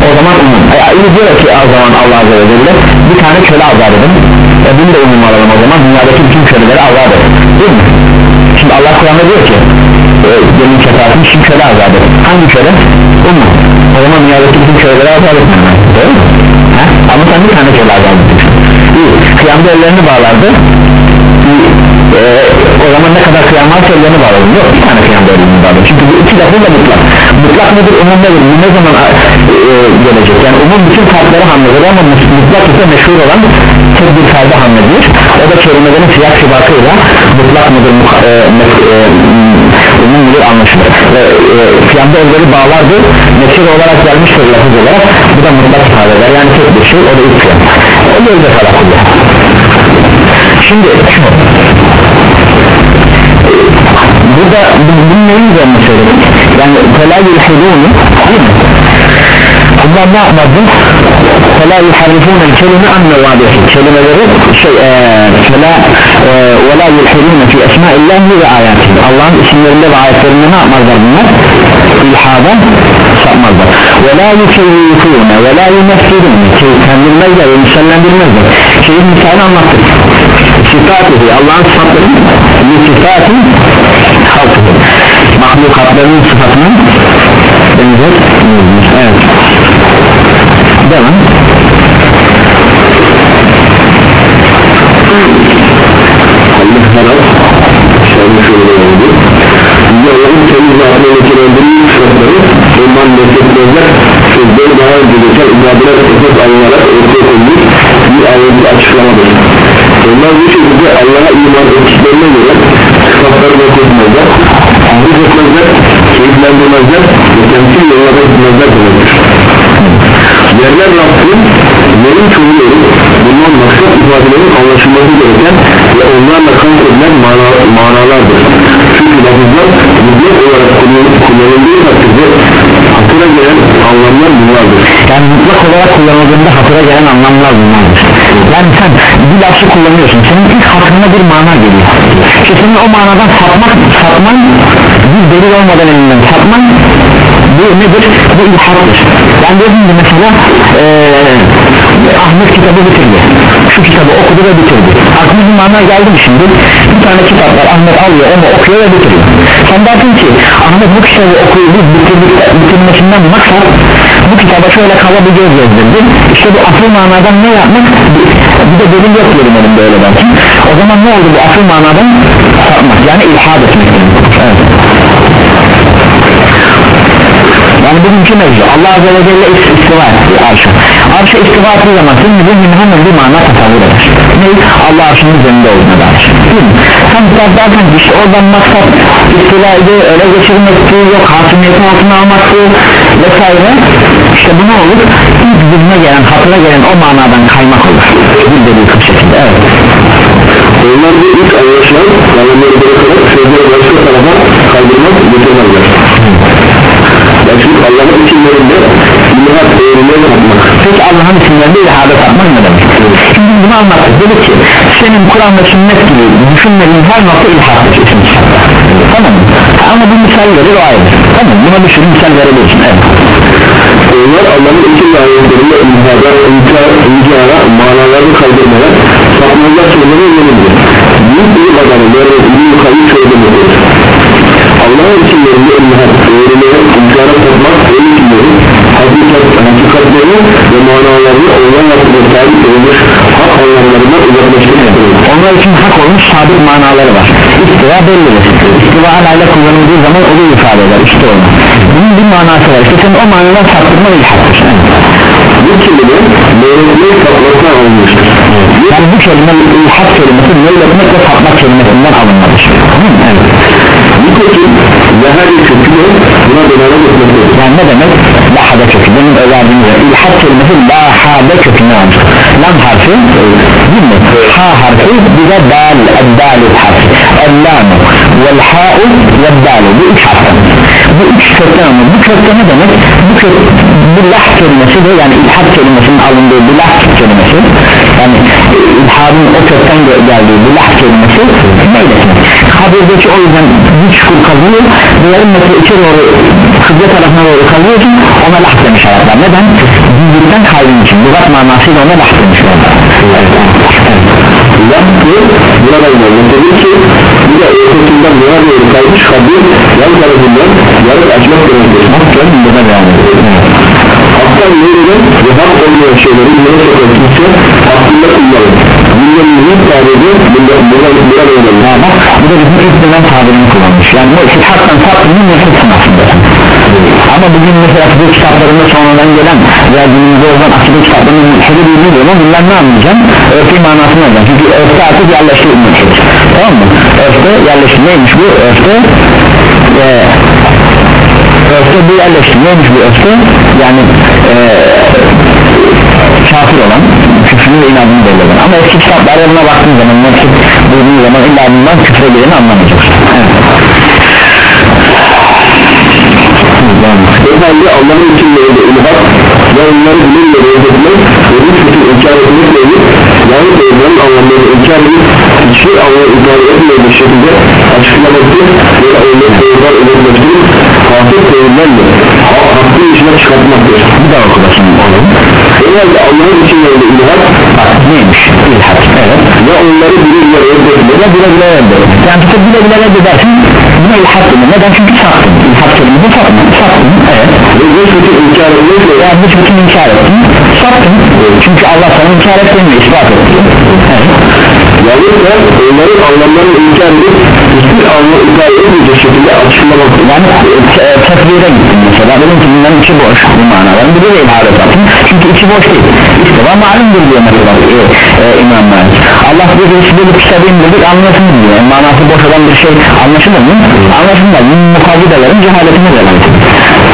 o zaman umum. E, iyi diyor ki o zaman Allah Azze ve Celle bir tane köle azat edin. E, bunu da umum alalım o zaman. Dünyadaki bütün köleleri azat edin. Değil mi? şimdi Allah Kur'an'da diyor ki e, benim şefaatim şimdi köle azat et hangi köle? umma o zaman dünyadaki bütün köleleri azat etmem doğru mu? Ha? ama sen bir tane köle ediyorsun İyi, kıyamda ellerini bağlardı. Ee, o zaman ne kadar kıyam varsa ellerini bağladım yok bir tane kıyam ellerini bağladım çünkü bu iki lafı da mutlak. Mutlak nedir umum nedir? Ne zaman e, gelecek? Yani umum bütün farkları hamledilir ama mutlak ise meşhur olan tek bir farda hamledilir o da kelimelerin siyah şibakıyla mutlak mıdır e, e, bunun gibi anlaşılır. Ve e, fiyanda evleri bağlardı. Meşhur olarak gelmiştir lafız olarak. Bu da mutlak ifade eder yani tek bir şey o da ilk fiyan o da öyle kadar kullan şimdi şunu e, burada bunun neyin üzerine söyledik? Yani felâ yulhidûnü değil mi? Bunlar ne yapmadı? فَلَا يُحَرِّفُونَ الْكَلِمَ عَنْ مَوَادِهِ kelimeleri şey e, فَلَا e, وَلَا يُلْحِدُونَ فِي أَسْمَاءِ اللّٰهِ ve ayatihi Allah'ın isimlerinde ve ayetlerinde ne yapmazlar bunlar ilhada sapmazlar وَلَا يُكَيِّفُونَ وَلَا يُمَثِّلُونَ keyiflendirmezler ve misallendirmezler şeyin misalini anlattık sıfatıhi Allah'ın sıfatları bir sıfatı halkıdır mahlukatların sıfatının benzer evet devam. Allah her an şerli şöyle oldu Allah'ın kendi zatına lekelendirilmiş sıfatları ondan nefretmezler sözleri daha önce geçen ibadına esas alınarak ortaya konmuş bir ayrıntı açıklamadır onlar bu şekilde Allah'a iman ettiklerine göre sıfatları da etmezler ahrit etmezler keyiflendirmezler ve temsil yoluna da etmezler demektir Yerler Rabbim yerin çoğuları bundan maksat ifadelerin anlaşılması gereken ve onlarla kastedilen mana, manalardır. Çünkü lafızlar mutlak olarak kullanıl- kullanıldığı takdirde hatıra gelen anlamlar bunlardır. yani mutlak olarak kullanıldığında hatıra gelen anlamlar bunlardır yani sen bir lafı kullanıyorsun senin ilk hatırına bir mana geliyor işte senin o manadan sapmak sapman bir delil olmadan elinden sapman bu nedir? bu ilhattır yani diyorsun ki mesela eee Ahmet kitabı bitirdi. Şu kitabı okudu ve bitirdi. Bir mana geldi mi şimdi. Bir tane kitap var Ahmet alıyor onu okuyor ve bitiriyor. Sen dersin ki Ahmet bu kitabı okuyup bitirdik, bitirmesinden maksat bu kitaba şöyle kaba bir göz gezdirdi işte bu asıl manadan ne yapmak? Bir, de delil yok diyelim elimde öyle belki o zaman ne oldu bu asıl manadan sapmak yani ilhad etmek. Evet. Yani bugünkü mevzu. Allah Azze ve Celle is- istiva etti arşa. Arşa istiva ettiği zaman senin zihnin hemen bir mana tasavvur eder. Ne? Allah arşının üzerinde olduğuna dair. Sen ki işte oradan maksat istilaydı ele geçirmekti yok hakimiyetin altına almaktı vesaire. İşte bu ne olur? İlk zihne gelen hatıra gelen o manadan kaymak olur. Bir dediği şekilde evet. Onlar bu ilk anlaşılan anlamları bırakarak sözleri başka tarafa kaydırmak getirmezler. Yani çünkü Allah'ın isimlerinde ilhat değerine yapmak. Peki Allah'ın isimlerinde ilhada tapmak ne demek? Şimdi bunu anlattık dedik ki senin Kur'an ve sünnet gibi düşünmediğin her nokta ilhattır isim. Tamam mı? Ama bu misal verir o ayrı Tamam? Buna bir sürü misal verebilirsin evet. Onlar Allah'ın ve ayetlerinde ilhada, inkar, inkara, manalarını kaydırmaya, sapmalar söylemeye yönelir. Büyük bir adamı böyle bir kayıp söylemektir. Allah'ın isimlerinde ilhat, öğrenmeye, inkara tapmak, öyle isimleri, hakikat, hakikatlerini ve manalarını onlar hakkında sabit olmuş hak anlamlarından uzaklaştırmaktadır. Onlar için hak olmuş sabit manaları var. İstiva bellidir. İstiva alayla kullanıldığı zaman onu ifade eder. İşte onu Bunun bir manası var. İşte senin o manadan saptırma ilhattır Bu kelime meyretmek sapmakla alınmıştır. Yani bu kelime ilhat kelimesi meyletmek ve sapmak kelimesinden alınmadır evet. Nitekim zahari kökü de buna delalet etmektedir. Yani ne demek? Lahade kökü benim özelliğimde ilhat kelimesi lahade kökünden almış Lam harfi değil mi? Ha harfi bir de dal eddal harfi Ellamu vel ha'u vel dalu bu üç harften bu üç kökten alınır bu kökte ne demek? bu kök bu lah kelimesi de yani ilhat kelimesinin alındığı bu lah kelimesi yani ilhadın o kökten gel- geldiği bu lah kelimesi meyletmek kabirdeki o yüzden bir çukur kazıyor ve yarım metre içe doğru kıble tarafına doğru kazıyor için ona lah demiş Araplar neden? Büyükten kaydın için lügat manasıyla ona lah demiş Araplar La hakkı burada inanıyor dedi ki bu da ötesinden buna doğru kalmış kabul yan tarafından yarıp açmak gerekir Hakkın burada devam ediyor. Haktan yerine ve hak olmayan şeyleri sokan kimse hakkında kullanır bundan mühim tarihi bunda buna buna bak bu da bizim dönem tabirini kullanmış. Yani mürşit haktan sattığını mürşitsin aslında ama bugün mesela akide kitaplarında sonradan gelen veya günümüzde olan akide kitaplarında mürşidi bildiği zaman bunlar ne anlayacağım? Örtü manasını alacağım çünkü örtü artık yerleştirir mürşit tamam mı? Örtü yerleştir neymiş bu örtü e, örtü bu yerleştir neymiş bu örtü yani e, kafir olan küfrünü ve inadını belirlen ama eski kitaplara buna baktığın zaman mürşit bulduğun zaman illa bundan küfre geleni anlamayacaksın. Evet. Halde Allah'ın isimlerinde ilhak ve onları bilir ve reddetmek ve bu fikir inkar etmekle ilgili yahut da onların anlamlarını inkar edip hiçbir anlam ifade etmeyecek şekilde açıklamaktır ve onları doğrudan üretmektir hafif değillerle hakkın içine çıkartmaktır. Bir daha oku bakayım oğlum o halde Allah'ın isimlerinde ilhak bak neymiş ilhat evet. Ve onları bilir ve reddetmek ya bile bile reddeder yani tutup bile bile reddedersin. Buna ilhat denir neden? Çünkü sattın ilhat kelimesi sattın sattın evet. Ve bu fikir inkar etmekle ya bu bütün inkar ettin. Sattın çünkü Allah sana inkar etmiyor ispat etti evet da onların anlamlarını inkar edip hiçbir anlam ifade etmeyecek şekilde açıklamaktır yani e, tefsire gittin mesela. Dedim ki bunların içi boş bu manaların bir de ibadet yaptın çünkü içi boş değil. İstiva malumdur diyor mesela e, e, İmam Malik. Allah bir birisi bulup istediğim dedik anlasın. diyor. Yani manası boş olan bir şey anlaşılır mı? anlaşılmaz. Bunun mukavvidelerin cehaletine delalet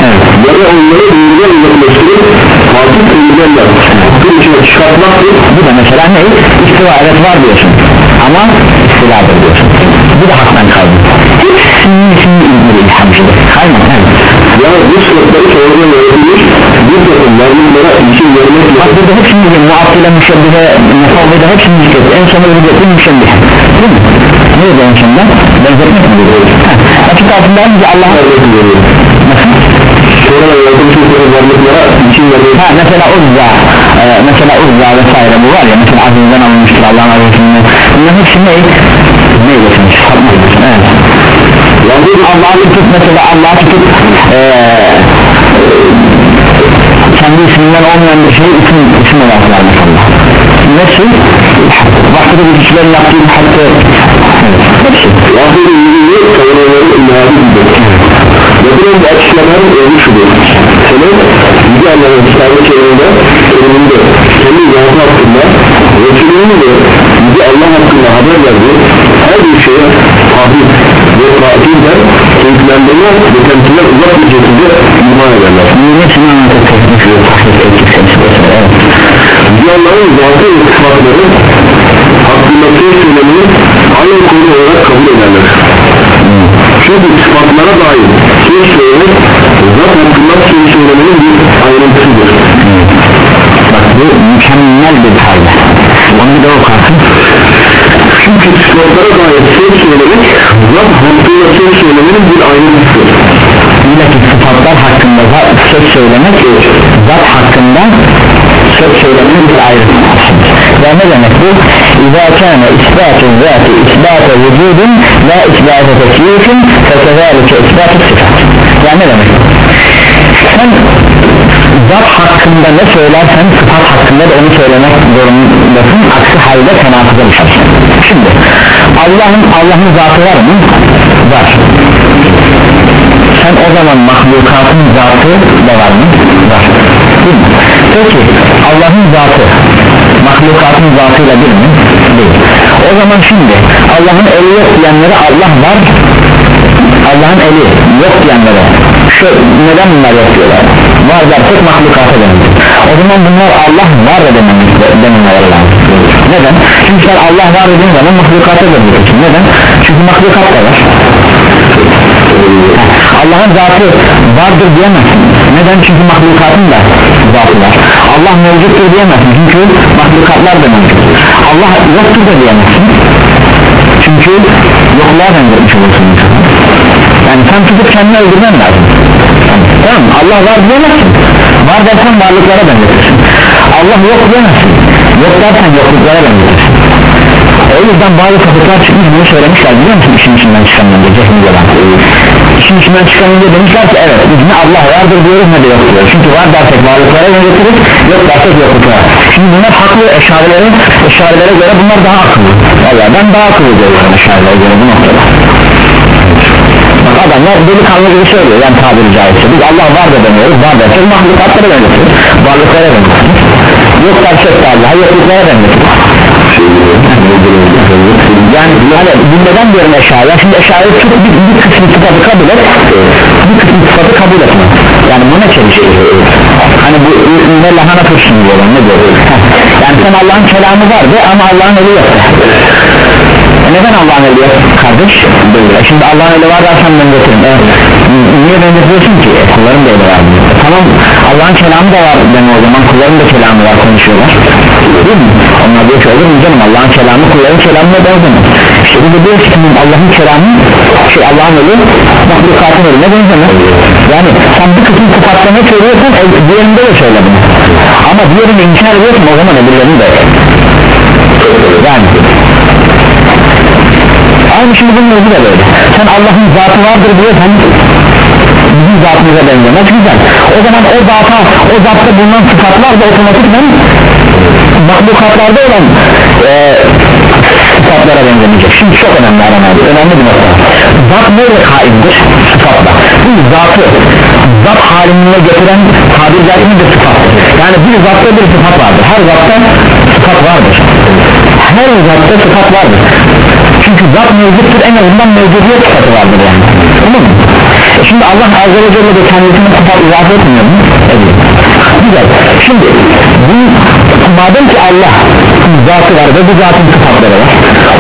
evet ya da onları doğrudan uzaklaştırıp fatih kıyırlarla hakkın içine çıkartmaktır bu da mesela ne? istiva evet var diyorsun. Ama istiladır diyorsun. Bu da haktan kaldı. Hepsinin ismini ilgili ilhamcıdır aynen evet yani bu sıfatları sonradan yaratılmış. Bir takım varlıklara isim vermekle Bak burada hepsini diyeceğim muattile müşebbihe mefavvede hepsini diyeceğiz en sona ölecekli müşebbihe. Değil mi? ne dedi en sonunda? benzetmek mi? Dedi? açık altında Allah'a veriyor yaratılmış bir takım varlıklara isim vermek ha mesela uzza e, mesela uzza vesaire bu var ya mesela azizden alınmıştır Allah'ın azizini bunların hepsi ne? ne geçmiş? sapma evet. Yani Allah'ı tutup mesela Allah'ı tutup e, kendi isminden olmayan bir şey isim, isim olarak vermek Allah nasıl? vakıda bir kişilerin yaptığı hakkı. Hepsi. Rahmetli yüzünü kavramların imhali gibi Yapılan bu açıklamaların özü şudur. Senin Yüce Allah'ın kitabı keriminde Keriminde Kendi zatı hakkında Resulünün de Yüce Allah hakkında haber verdiği Her bir şeye Hafif ve katilden Keyiflendirme ve temsilen uzak bir şekilde iman ederler. Bunun hepsini anlatacak evet Yüce Allah'ın zatı ve sıfatları Hakkında söz söylemeyi Aynı konu olarak kabul ederler çünkü sıfatlara dair söz söylemek zat hakkında söz söylemenin bir ayrıntısıdır. Bak bu mükemmel bir halde onu de okarsın çünkü sıfatlara dair söz söylemek zat hakkında söz söylemenin bir ayrıntısıdır. İllaki sıfatlar hakkında söz söylemek zat hakkında söz söylemenin bir ayrıntısıdır ya ne demek bu? İzâ kâne isbâtu zâti isbâtu vücudun la isbâtu teklifin fekezâlike isbâtu sıfat ya ne demek? sen zat hakkında ne söylersen sıfat hakkında da onu söylemek zorundasın aksi halde tenakıza düşersin şimdi Allah'ın Allah'ın zatı var mı? var sen o zaman mahlukatın zatı da var mı? var peki Allah'ın zatı mahlukatın zatıyla bir mi? değil o zaman şimdi Allah'ın eli yok diyenlere Allah var Allah'ın eli yok diyenlere şu neden bunlar yok diyorlar var dersek mahlukata denir o zaman bunlar Allah var dememeleri lazım neden? çünkü sen Allah var dediğin zaman mahlukata dönüyorsun neden? çünkü mahlukat da var Allah'ın zatı vardır diyemezsin neden? çünkü mahlukatın da zatı var. Allah mevcuttur diyemezsin çünkü mahlukatlar da mevcut. Allah yoktur da diyemezsin çünkü yokluğa benzetmiş olursun yani sen tutup kendini öldürmen lazım. Tamam? Allah var diyemezsin. Var dersen varlıklara benzetirsin. Allah yok diyemezsin. Yok dersen yokluklara benzetirsin o yüzden bazı sapıklar çıkmış bunu söylemişler. Biliyor musun işin içinden çıkan önce cehmiye'den işin içinden çıkan demişler ki evet biz ne Allah vardır diyoruz ne de yok diyoruz çünkü var dersek varlıklara götürürüz yok dersek yokluklara şimdi bunlar haklı eşarilere eşarilere göre bunlar daha akıllı. Valla ben daha akıllı görüyorum eşarilere göre bu noktada. Adamlar delikanlı gibi söylüyor yani tabiri caizse. Biz Allah var da demiyoruz var dersek mahlukatlara benzetiyoruz varlıklara benzetiyoruz yok dersek de Allah'a yokluklara benzetiyoruz yani yani bilmeden diyorum eşyaya şimdi eşyayı tut bir, bir kısmı sıfatı kabul et. Bir kısmı sıfatı kabul etme yani bu ne çelişki? Hani bu ne lahana turşun diyorlar ne diyor? Yani sen Allah'ın kelamı vardı ama Allah'ın eli yoktu e neden Allah'ın eli kardeş? E şimdi Allah'ın eli var dersen ben götürüm e, niye benzetiyorsun ki? E, kulların da eli var. E, tamam Allah'ın kelamı da var. Deme o zaman kulların da kelamı var konuşuyorlar. Değil mi? Onlar diyor ki olur mu canım? Allah'ın kelamı kulların kelamına benzemez işte biz de diyoruz ki Allah'ın kelamı şey Allah'ın eli mahlukatın eline benzemez yani sen bir kısım sıfatlarını söylüyorsan e, diğerinde de söyle bunu ama diğerini inkar ediyorsun o zaman öbürlerini de yani şimdi bunun özü de böyle. Sen Allah'ın zatı vardır diyorsan bizim zatımıza benzemez güzel? O zaman o zata o zatta bulunan sıfatlar da otomatikman mahlukatlarda olan e, sıfatlara benzemeyecek. Şimdi çok önemli aramada önemli bir nokta. Zat neyle kaimdir sıfatla. Bu zatı zat haline getiren tabir caizmi bir sıfattır yani bir zatta bir sıfat vardır. Her zatta sıfat vardır her zatta sıfat vardır çünkü zat mevcuttur en azından mevcudiyet sıfatı vardır yani tamam mı? E şimdi Allah Azze ve Celle de kendisine sıfat izafe etmiyor mu? Evet. Güzel. Şimdi bu madem ki Allah zatı var ve bu zatın sıfatları var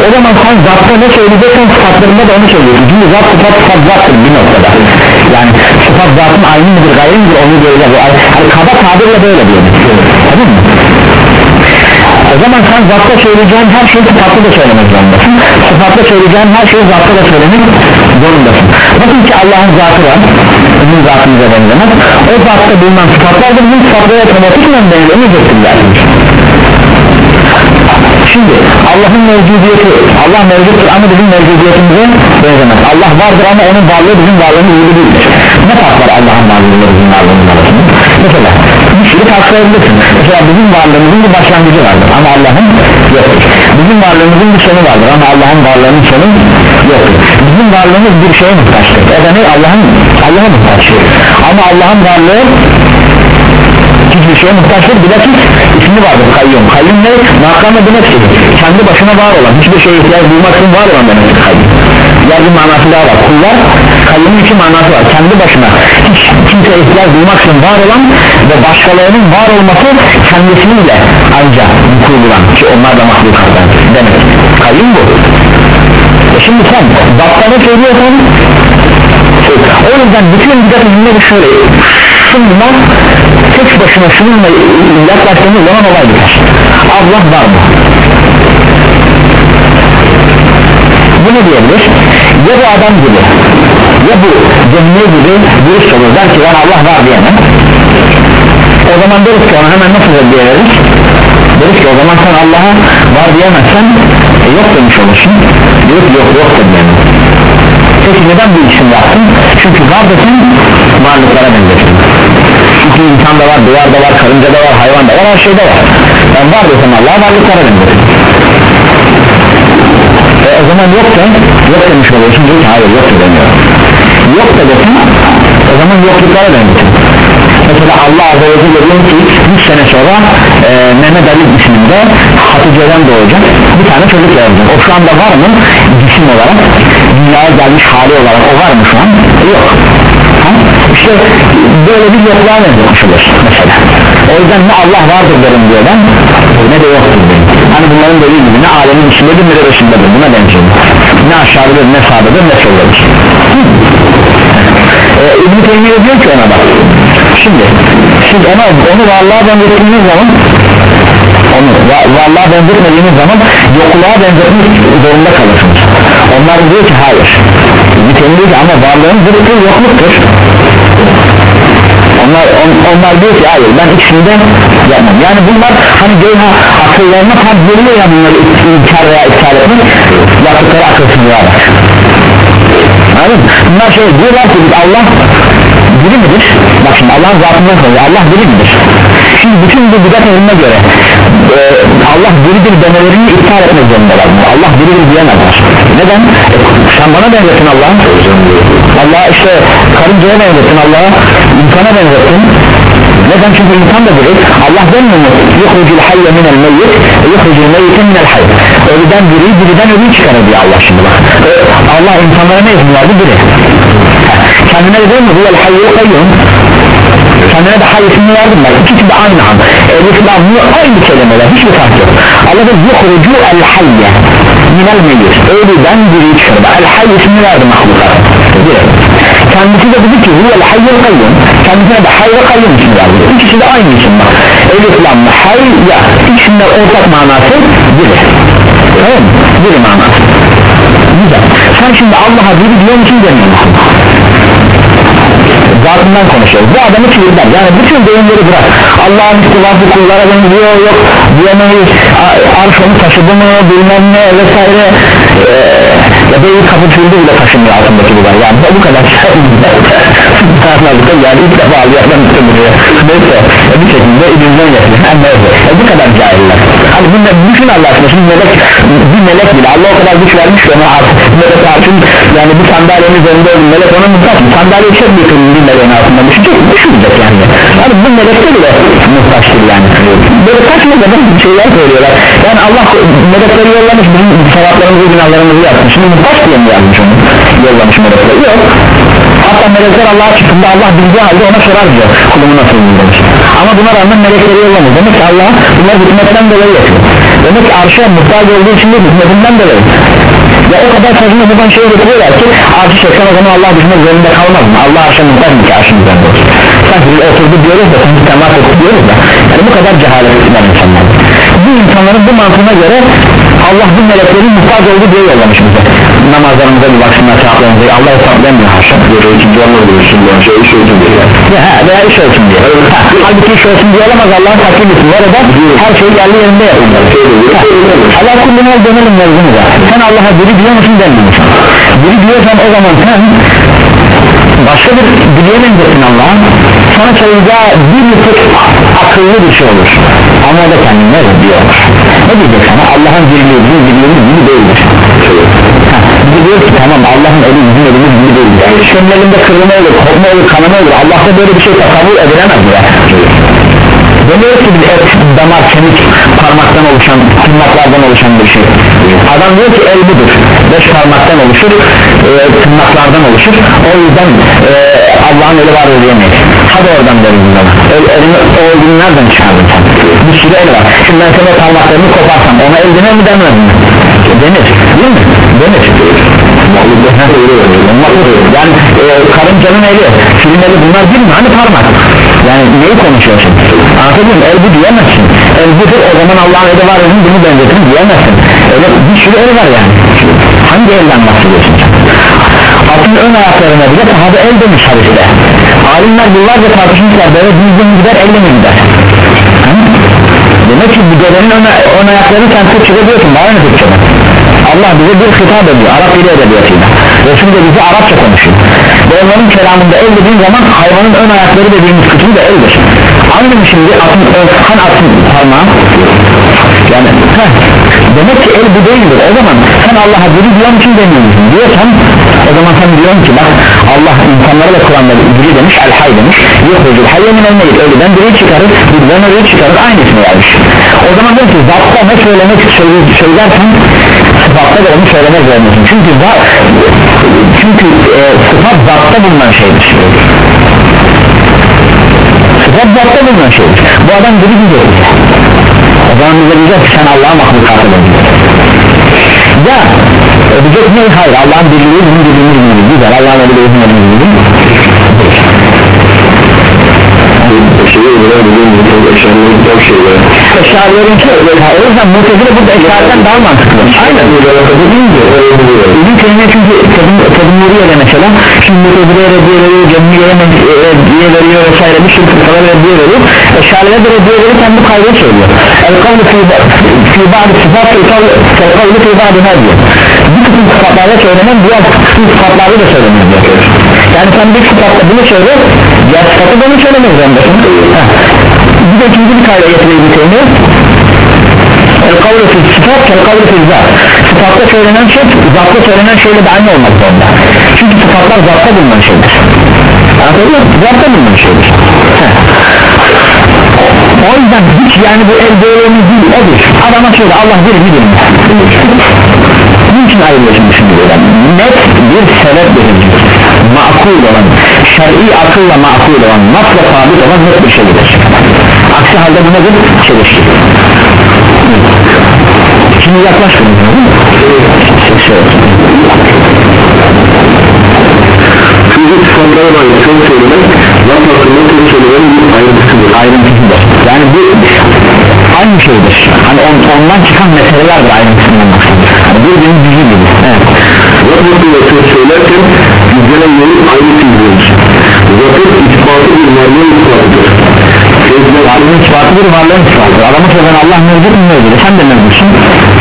o zaman sen zatta ne söyleyeceksen sıfatlarında da onu söylüyorsun çünkü zat sıfat sıfat zattır bir noktada yani sıfat zatın aynı mıdır gayri midir onu göreceğiz yani kaba tabirle böyle diyor tamam mı? O zaman sen zatta söyleyeceğin her şeyi sıfatlı da söylemek zorundasın. Sıfatlı söyleyeceğin her şeyi zatta da söylemek zorundasın. Bakın ki Allah'ın zatı var. Bizim zatımıza benzemez o zatta bulunan sıfatlar da bizim sıfatlara otomatikman benzemeyecektir zaten şimdi Allah'ın mevcudiyeti Allah mevcuttur ama bizim mevcudiyetimize benzemez. Allah vardır ama onun varlığı bizim varlığımız gibi değildir ne fark var Allah'ın varlığıyla bizim varlığımız arasında mesela bir sürü fark sayabilirsin mesela bizim varlığımızın bir başlangıcı vardır ama Allah'ın yoktur. Bizim varlığımızın bir sonu vardır ama Allah'ın varlığının sonu yoktur. Bizim varlığımız bir şeye muhtaçtır. O da ne Allah'ın Allah'a muhtaçtır. Ama Allah'ın varlığı hiçbir şeye muhtaçtır. Bilakis ismi vardır. Kayyum. Kayyum ne? makamı bir nefsi kendi başına var olan hiçbir şeye ihtiyaç duymaksın var olan demektir kayyum. Diğer bir manası daha var. Kullar kayyumun iki manası var. Kendi başına hiç kimseye ihtiyaç duymaksın var olan ve başkalarının var olması kendisiyle ancak kurduran ki onlar da mahlukatlar demek kayyum bu. E şimdi sen bakkala söylüyorsan o yüzden bütün bidat şöyle şunla tek başına şununla yaklaştığımız zaman olay biter Allah var mı? bu ne diyebilir? ya bu adam gibi ya bu cemile gibi dürüst olur der ki ben Allah var diyemem o zaman deriz ki ona hemen nasıl reddiyeriz? deriz ki o zaman sen Allah'a var diyemezsen e, yok demiş olursun diyor yok yok da diyemem peki neden bu isim yaptın? çünkü var desin varlıklara benzetin çünkü insanda var, duvarda var, karıncada var, hayvanda var, her şeyde var. Ben var desem Allah'a varlıklara benzetin e, o zaman yok da yok demiş oluyorsun diyor ki hayır yok da demiyor yok da desin o zaman yokluklara benzetin mesela Allah Azze ve Celle diyor ki 100 sene sonra e, Mehmet Ali isminde Hatice'den doğacak bir tane çocuk yazacak o şu anda var mı? Cisim olarak dünyaya gelmiş hali olarak o var mı şu an? Yok. Ha? İşte böyle bir yokluğa benzetmiş olur mesela. O yüzden ne Allah vardır derim diyor. Ben ne de yoktur derim. Hani bunların dediği gibi ne alemin içindedir ne de dışındadır buna benziyor. Ne aşağıdadır ne sağdadır ne soldadır. Ee, İbn-i Teymiye diyor ki ona bak. Şimdi siz ona onu varlığa benzettiğiniz zaman onu va varlığa benzetmediğiniz zaman yokluğa benzetmek zorunda kalırsınız. Onlar diyor ki hayır. İbn-i Teymiye diyor ki ama varlığın zıttı yokluktur onlar on, onlar diyor ki hayır ben ikisini de yapmam yani bunlar hani Geyha akıllarına tat veriyor ya bunları inkar veya iptal etmek yaptıkları akılsızlığa bak? Bunlar şey diyorlar ki Allah biri midir? Bak şimdi Allah'ın zatından konuyor Allah biri midir? Şimdi bütün bu bidat eline göre e, Allah biridir demelerini iptal etmek zorundalar. Allah biridir diyemezler Neden? E, sen bana benzettin Allah'a Allah işte karıncaya benzettin Allah'a insana benzettin. Neden? Çünkü insan da bilir Allah demiyor mu? Yuhrucul hayye minel meyyit yuhrucul meyyite minel hayy. Ölüden diriyi diriden ölüyü çıkarır diyor Allah şimdi bak. E, Allah insanlara ne izin verdi? Biri kendine de mi huvel hayyul kayyum kendine de hay ismini verdim ben ikisi de aynı an. Elif lamlı aynı kelimeler hiçbir fark yok. Allah da yuhrucu el hayye minel meyyit ölüden diriyi çıkarır el hayy ismini verdi mahluklara kendisi de dedi ki huvel hayyul kayyum kendisine de hay ve kayyum ismi verdi. İkisi de aynı isim bak. Elif lamlı hay ya ikisinde ortak manası biri tamam mı? biri manası. Güzel. Sen şimdi Allah'a biri diyor musun demiyor musun zatından konuşuyoruz. Bu adamı çevirdiler. Yani bütün deyimleri bırak. Allah'ın istilafı kullara benziyor yok diyemeyiz. Arş onu taşıdı mı bilmem ne vesaire. Ee, ya kapı çıldı bile taşımıyor altındaki bu var. Yani bu kadar anladık yani ilk defa Allah'tan istemiyor neyse e, bir şekilde ilimden yapıyor. Yani neyse. E, bu kadar cahiller. Hani bu düşün Allah aşkına şimdi melek bir melek bile Allah o kadar güç vermiş ki ona artık. Melek artık yani bir sandalyenin üzerinde melek ona mı? Sandalye bir meleğin altında düşünecek düşünecek yani. Yani bu melekte bile muhtaçtır yani. Böyle saçma kadar şeyler söylüyorlar. Yani Allah melekleri yollamış bizim sevaplarımızı günahlarımızı yapmış. Şimdi muhtaç diye mi yazmış onu? Yollamış melekleri. Yok. Hatta melekler Allah'a çıktığında Allah bildiği halde ona sorar diyor. Kulumu nasıl demiş. Ama buna rağmen melekleri yollamış. Demek ki Allah bunlar hükmetten dolayı yapıyor. Demek ki arşa muhtaç olduğu için değil hükmetinden dolayı. Ya o kadar saçma buradan şey getiriyorlar ki arşı çeksen o zaman Allah düşmek zorunda kalmaz mı? Allah arşa muhtaç mı ki olsun sanki biz oturdu diyoruz da sanki temas etti diyoruz da. Yani bu kadar cehalet ettiler insanlar. Bu insanların bu mantığına göre Allah bu meleklerin muhtaç oldu diye yollamış bize. Namazlarımıza bir baksınlar sevaplarımıza Allah hesaplamıyor haşa Böyle ikinci olsun yani şey iş olsun diye. Ha, veya iş olsun diye. Ha, halbuki iş olsun diye olamaz. Allah'ın takdim etsin. Orada her şey yerli yerinde yapılır Ha, Allah kulluğuna dönelim mevzumuza sen Allah'a biri diyor musun demiyor musun biri diyorsan o zaman sen başka bir biliye benzettin Allah'a sana söyleyeceği bir tek akıllı bir şey olur. Ama o da kendine diyor ne diyecek sana? Allah'ın birliği bizim birliğimiz gibi değildir. Diyor ki tamam Allah'ın eli bizim elimiz gibi değildir senin elinde kırılma olur kopma olur kanama olur. Allah'ta böyle bir şey tasavvur edilemez ya. Demiyor ki bir et, damar, kemik, parmaktan oluşan, tırnaklardan oluşan bir şey Adam diyor ki el budur. Beş parmaktan oluşur, e, tırnaklardan oluşur. O yüzden e, Allah'ın eli var diyemeyiz Hadi oradan deriz biz ona. El, elini, O elini nereden çıkardın sen? Bir sürü el var. Şimdi ben sana parmaklarını koparsam ona el denir mi denmez mi? Denir değil mi? Denir. Yani e, karıncanın eli filin eli bunlar değil mi? Hani parmak yani neyi konuşuyorsun? Anlatabiliyor muyum el bu diyemezsin. El budur o zaman Allah'ın eli var dedim bunu benzetin diyemezsin. Öyle bir sürü el var yani. Hangi elden bahsediyorsun atın ön ayaklarına bile sahabe el demiş hadiste. Alimler yıllarca tartışmışlar böyle düzgün gider elle mi gider? Hı? demek ki bu dedenin ön, ön ayaklarını sen Türkçe'de diyorsun bana ne Türkçe'de? Allah bize bir hitap ediyor Arap dili edebiyatıyla. Resul de bize Arapça konuşuyor ve onların kelamında el dediğin zaman hayvanın ön ayakları dediğimiz kısmı da eldir. Mı şimdi atın ön, hani atın parmağı yani heh, demek ki el bu değildir. O zaman sen Allah'a biri diyor musun demiyor musun diyorsan o zaman sen diyorsun ki bak Allah insanlara da Kur'an'da biri demiş el hay demiş. Yok hocam hayye min el ölüden biri çıkarır birden ölüyü çıkarır aynı ismi vermiş o zaman diyorsun ki zatta ne söylemek söylersen sıfatta da onu söylemek zorundasın. Çünkü zat çünkü e, sıfat zatta bulunan şeydir. Sıfat zatta bulunan şeydir. Bu adam biri gidiyor o zaman bize diyecek ki sen Allah'a mahlukatı ya ödeyecek ne hayır Allah'ın birliği bizim birliğimiz gibi güzel Allah'ın öyle bizim elimiz gibi şeyi öyle dediğim gibi eşyaların çok şeyler Eşarilerin ki o yüzden mutezile burada eşariden daha mantıklı. Aynen. Dediğim gibi İbn Teymiye çünkü Tedmuriye'de mesela. Şimdi mutezile reddiyeleri cemmiye şeye reddiye veriyor vesaire bir sürü fırkalar reddiye veriyor. Eşariler de reddiye verirken bu kaydı söylüyor. El kavlu fi ba'di sıfat el kavlu fi ba'di diyor. Bir kısım sıfatlarda söylenen diğer kısım sıfatlarda da söylenir diyor yani sen bir sıfatta bunu söyle diğer sıfatı da onu söylemek zorundasın? Bir de ikinci bir kayda getireyim bir teymi el kavlu sıfat el kavlu fi zat. Sıfatta söylenen şey zatta söylenen şeyle de aynı olmak zorunda. Çünkü sıfatlar zatta bulunan şeydir. Anladın mı? zatta bulunan şeydir. O yüzden hiç yani bu el doğruluğumuz değil odur adama söyle Allah bir mi şimdi böyle net bir sebep verici makul olan şer'i akılla makul olan nasla sabit olan net bir şeydir. Aksi halde bu nedir? çelişki. Şimdi yaklaşmayın Çünkü sıfatlara dair çok söylenen laf hakkında çok söylenen bir ayrıntısıdır ayrıntısıdır yani bu aynı şeydir hani on, ondan çıkan meselelerdir ayrıntısından maksadır yani birbirinin gücü gibi. Evet. Laf hakkında çok söylerken yüzlenen yeri ayrı çiziyoruz Vakıf ispatı bir varlığın ispatıdır varlığın ispatı bir varlığın ispatıdır adama soran Allah mevcut mu mevcut? Sen de mevcutsun.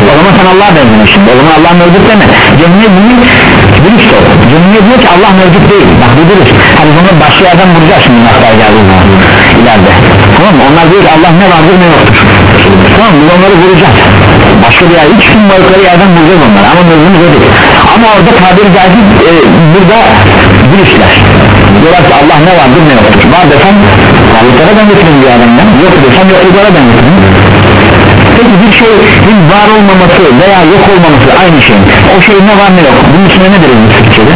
O zaman sen Allah'a benzemişsin o zaman Allah mevcut deme. Bunu dürüst ol cemiyet diyor ki Allah mevcut değil. Bak bu dürüst hani bunu başka yerden vuracağız şimdi hatta geldiği zaman ileride. Tamam mı? Onlar diyor ki Allah ne vardır ne yoktur. Tamam biz onları vuracağız başka bir yer hiç kim varlıkları yerden vuracağız onları. Ama mevzumuz değil ama orada tabiri caizse e, burada dürüstler diyorlar ki Allah ne vardır ne yoktur. Var desem varlıklara ben getirin bir adamdan yok desem yoklulara ben getirin peki bir şeyin var olmaması veya yok olmaması aynı şey o şey ne var ne yok? Bunun içine ne deriz Türkçe'de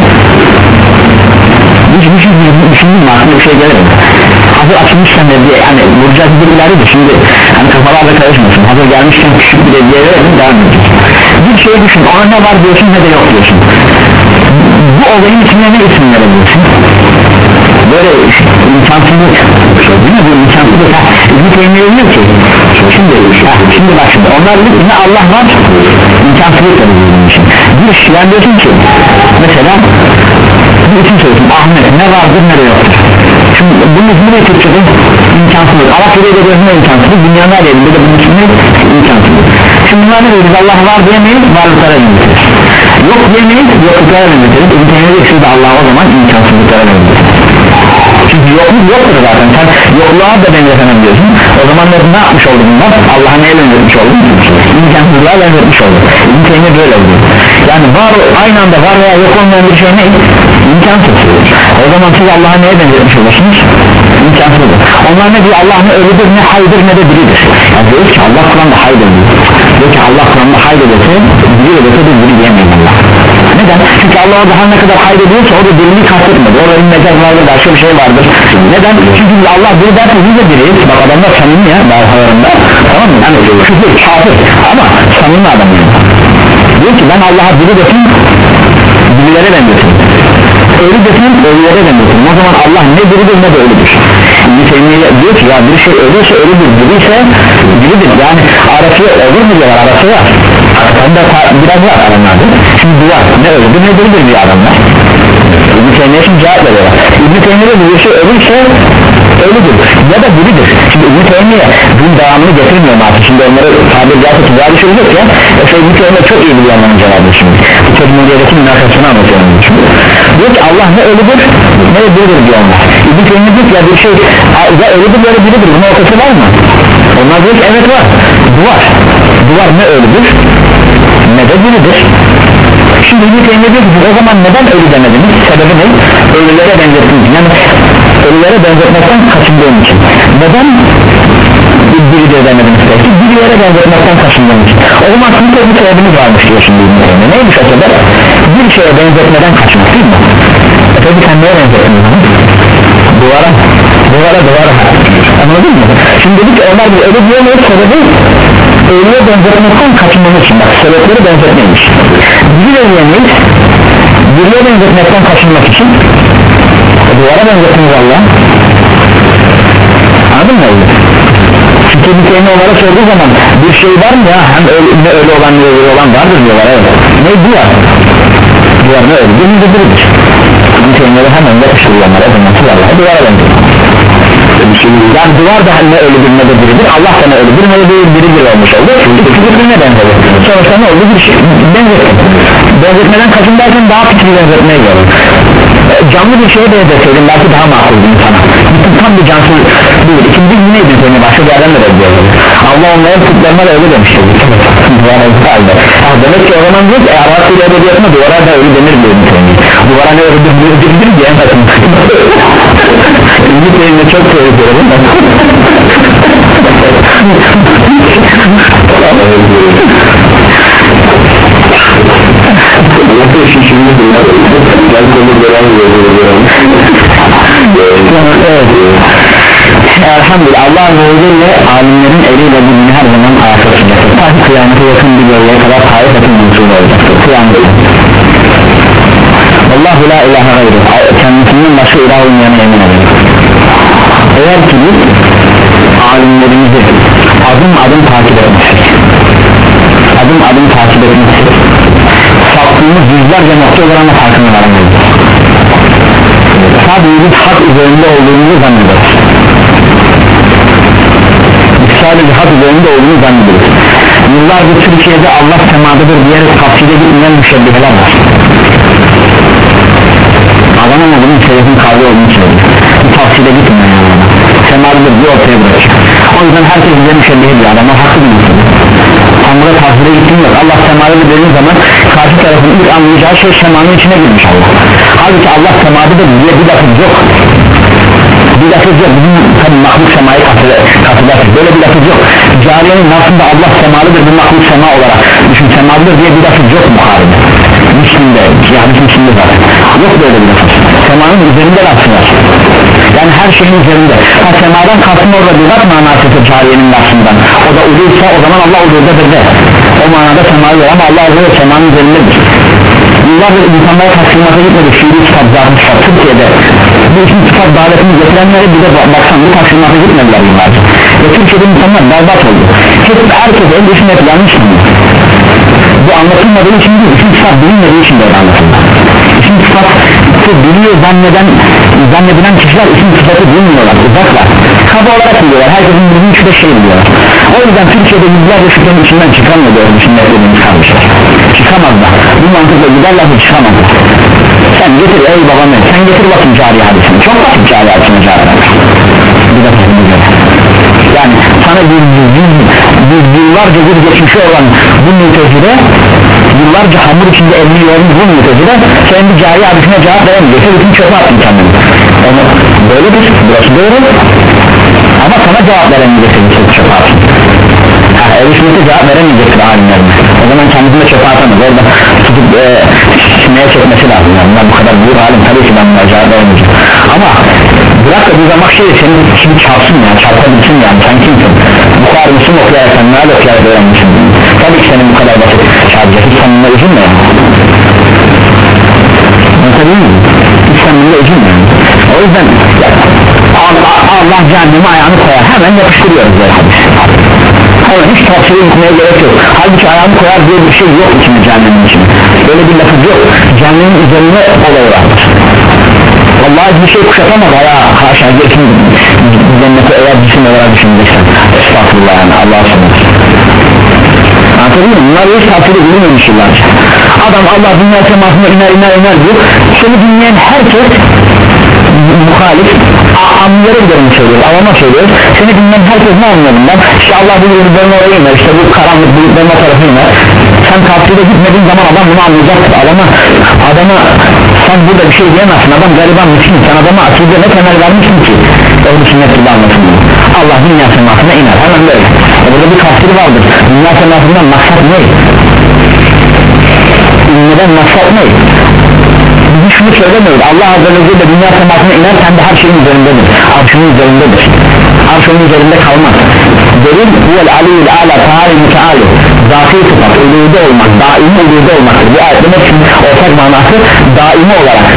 hiç şey düşündüm mü aklıma bir şey gelir mi hazır açılmışken de diye yani vuracağız bir ileride de şimdi hani kafalarda karışmasın. Hazır gelmişken küçük bir de diye verelim devam edeceğiz bir şey düşün ona ne var diyorsun ne de yok diyorsun. Bu olayın içine ne isim verebilirsin böyle imkansızlık değil mi bu imkansızlık ha İbn-i Teymiye diyor ki. Şimdi, ha, şimdi bak şimdi. Onlar diyor ki ne Allah var? İmkansızlık da bizim için. Bir şey yani diyorsun ki mesela bir isim söylüyorsun Ahmet ne vardır ne de yoktur? Şimdi bunun ismi ne Türkçe'de? İmkansızlık Allah kırıyor da gözüne imkansızlık dünyanın her yerinde de bunun ismi imkansızlık şimdi bunlar ne diyor? Biz Allah var diyemeyiz varlıklara benzeteriz yok diyemeyiz yokluklara benzeteriz İbn-i Teymiye diyor ki biz Allah'a o zaman imkansızlıklara benzeteriz çünkü yokluk yoktur zaten. Sen yokluğa da benzetemem diyorsun. O zaman ne, yapmış oldun bunlar Allah'a neye benzetmiş oldun? İmkansızlığa benzetmiş oldun. İbn Teymiye böyle diyor yani var aynı anda var veya yok olmayan bir şey ne? İmkansız. O zaman siz Allah'a neye benzetmiş olursunuz? İmkansızdır. Onlar ne diyor? Allah ne ölüdür ne haydır ne de diridir yani diyor ki Allah Kur'an'da haydır diyor. Diyor ki Allah Kur'an'da haydır dese diri de dese de diri diyemeyiz Allah neden? Çünkü Allah orada her ne kadar hayır ediyorsa orada diriliği kastetmedi. Orada bir mecaz vardır başka bir şey vardır. Neden? çünkü Allah diri derse biz de diriyiz bak adamlar samimi ya bazılarında tamam mı? yani küfür kafir. Ama samimi adam diyor ki ben Allah'a diri desin dirilere benzetim ölü desin ölülere benzetim o zaman Allah ne diridir ne de ölüdür İbn Teymiye diyor ki ya bir şey ölüyse ölüdür. Diriyse diridir yani arası olur mu diyorlar arası var. Arasında biraz var adamlarda şimdi duvar ne ölüdür ne diridir diyor adamlar. İbn Teymiye şimdi cevap veriyorlar İbn Teymiye diyor şey ölüyse ölüdür ya da diridir şimdi İbn Teymiye bunun devamını getirmiyor artık? Şimdi onları tabir caizse tuzağa düşürecek ya. Efe İbn Teymiye çok iyi biliyor onların cevabını şimdi. Bu teknolojideki münakaşasını anlatıyorum şimdi diyor ki Allah ne ölüdür ne de diridir diyor onlar. İbn Teymiye ya bir şey ya ölüdür ya da diridir bunun ortası var mı? Onlar diyor ki evet var. Duvar. Duvar ne ölüdür ne de diridir Şimdi İbn Teymiye diyor o zaman neden ölü demediniz? Sebebi ne? Ölülere benzettiniz. Yani ölülere benzetmekten kaçındığım için. Neden diri de demediniz peki? Dirilere benzetmekten kaçındığım için. O zaman sizin bir sebebiniz varmış diyor şimdi İbn Teymiye. Neymiş o sebep? Bir şeye benzetmeden kaçmak değil mi? E peki sen neye benzettin? Duvara. Duvara duvara. Anladın mı? Şimdi dedik ki onlar ölü diyemeyiz sebebi ölüye benzetmekten kaçınmamız için bak sebepleri benzetmeymiş diri de diyemeyiz diriye benzetmekten kaçınmak için duvara benzetiniz Allah anladın mı? Öyle çünkü bir kelime olarak sorduğu zaman bir şey var mı ya? Hem öyle, ne öyle olan ne öyle olan vardır diyorlar evet. Ne duvar duvar ne öyle bir diridir. İbn Teymiye'de hemen yapıştırıyorlar o zaman silahları duvara benziyor. Yani duvar da ne ölüdür ne de biridir Allah da ne ölüdür ne de biridir olmuş oldu. İkisi birbirine benziyor sonuçta ne oldu? Bir şey benzetme. Benzetmeden kasım derken daha bir benzetmeye gelir E, canlı bir şeye benzetseydin belki daha makul bir insana. Bütün tam bir cansız değil. İkinci yine İbn Teymiye başka bir yerden de reddiyor Allah onların kutlarına da öyle demiştir duvara halde. Ha, demek ki o zaman diyor ki eğer Arapçayla edebiyatına duvara da ölü denir diyor duvara ne ölüdür ne ölüdür diyemezsin İbn Teymiye çok tehlikeli değil mi? Nasıl şişirmiş bunlar? Ben konu gören. Elhamdülillah Allah Azze ve Celle alimlerin eliyle bunu her zaman tutacaktır Ta ki kıyamete yakın bir bölgeye kadar taifatın mümkün olacaktır Kıyamete Allahu la ilahe gayru. Kendisinden başka ilah olmayan emin ederim Eğer ki biz alimlerimizi adım adım takip etmiştik Adım adım takip etmiştik Saptığımız yüzlerce nokta olarak farkına varamayız Sadece biz hak üzerinde olduğumuzu zannederiz Biz sadece hak üzerinde olduğunu zannederiz Yıllardır Türkiye'de Allah semadadır diyerek tafsile gitmeyen müşebbiheler var. Adam ama bunun sebebin kavga olduğunu söylüyor. Bu tafsile gitmiyor yani Semadıdır diye ortaya bırakıyor. O yüzden herkes bize müşebbihe diyor adamlar haklı bir insan Tanrı'da tafsile gittiğim yok Allah semadıdır dediğin zaman karşı tarafın ilk anlayacağı şey semanın içine girmiş Allah. Halbuki Allah semadıdır diye bir lafız yok. Bir lafız yok. Bizim tabi mahluk semayı katılarsın böyle bir lafız yok. Cariyenin aslında Allah semalıdır bir mahluk sema olarak. Düşün semalıdır diye bir lafız yok Bukhari'de Müslim'de yani Müslim'de zaten. Yok böyle bir lafız. Semanın üzerinde lafız var yani her şeyin üzerinde. Ha semadan kalkın orada bir laf manasıdır cariyenin lafından o da uluysa o zaman Allah uluydadır de o manada semayı ama Allah ve semanın üzerindedir. Yıllardır insanlara taslimata gitmedi. Şiiri kitap kitap Türkiye'de. Bu işin kitap davetini getirenlere bir de baksan bu taslimata gitmediler yıllarca. Ve Türkiye'de insanlar berbat oldu. Hep herkes hep yanlış mı bu anlatılmadığı için değil işin kitap bilinmediği için böyle anlatıldı işin kitap biliyor zanneden zannedilen kişiler işin sıfatı bilmiyorlar uzaklar kaba olarak biliyorlar herkesin bildiği şurada şey biliyorlar o yüzden Türkiye'de yüzlerce şüphenin içinden çıkamıyor böyle düşünmek dediğimiz kardeşler çıkamazlar bu mantıkla giderlerse çıkamazlar sen getir ey babam sen getir bakın cari hadisini çok basit cari hadisini cari bir dakika yani sana bir, bir, bir yıllarca bir geçmişi olan bu mütezile yıllarca hamur içinde elini yormuş bu mütezile senin bir cari hadisine cevap veremeyecekse bütün çöpe attın kendini. Onu böyledir burası doğru ama sana cevap veremeyeceksin çok çöpe attın. Ehl sünnete cevap veremeyecektir alimlerine. O zaman kendisine çöpe atamaz. Orada tutup e, sineye çekmesi lazım. Yani bu kadar büyük alim. Tabii ki ben buna cevap veremeyeceğim. Ama bırak da bir zaman şey senin şimdi çarpsın ya. Çarpabilsin yani. Sen kimsin? Bukhari Müslüm okuyarak sen nerede öğrenmişsin tabii ki senin bu kadar basit. Çarpacak hiç bununla üzülme. Anlatabiliyor hiç bununla üzülme. O yüzden Allah, Allah cehenneme ayağını koyar. Hemen yapıştırıyoruz böyle. Hadis Hayır hiç tavsiye etmeye gerek yok. Halbuki ayağını koyar diye bir şey yok içinde cehennemin içinde. Böyle bir lafız yok. Cehennemin üzerine olay vardır Vallahi bir şey kuşatamaz ya haşa geçin cennete eğer cisim olarak düşüneceksen Estağfurullah yani. Allah'a sanır Anlatabiliyor muyum? Bunlar hiç tavsiye edilmemiş yıllarca Adam Allah dünya semasına iner iner iner diyor Seni dinleyen herkes muhalif amları giderim söylüyor avama söylüyor seni dinleyen herkes ne anlıyor bundan? İşte Allah bu yürüdüğünü oraya iner işte bu karanlık o tarafı iner sen tavsiyede gitmediğin zaman adam bunu anlayacaktır. Adama adama sen burada bir şey diyemezsin. Adam gariban miskin sen adama akide ne temel vermişsin ki? Öyle sünnet gibi anlasın Allah dünya semasına iner. Hemen böyle. E burada bir tafsiri vardır. Dünya semasından maksat ne? Neden maksat ne bizi şunu söylemiyor Allah Azze ve Celle dünya semasına iner kendi her şeyin üzerindedir. Arşının üzerindedir. Arşının üzerinde kalmaz. Delil huvel aliyyül ala ta'ali müteali. Zatî sıfat ulude olmak daimi ulude olmaktır bu ayet demek için? Ortak manası daimi olarak.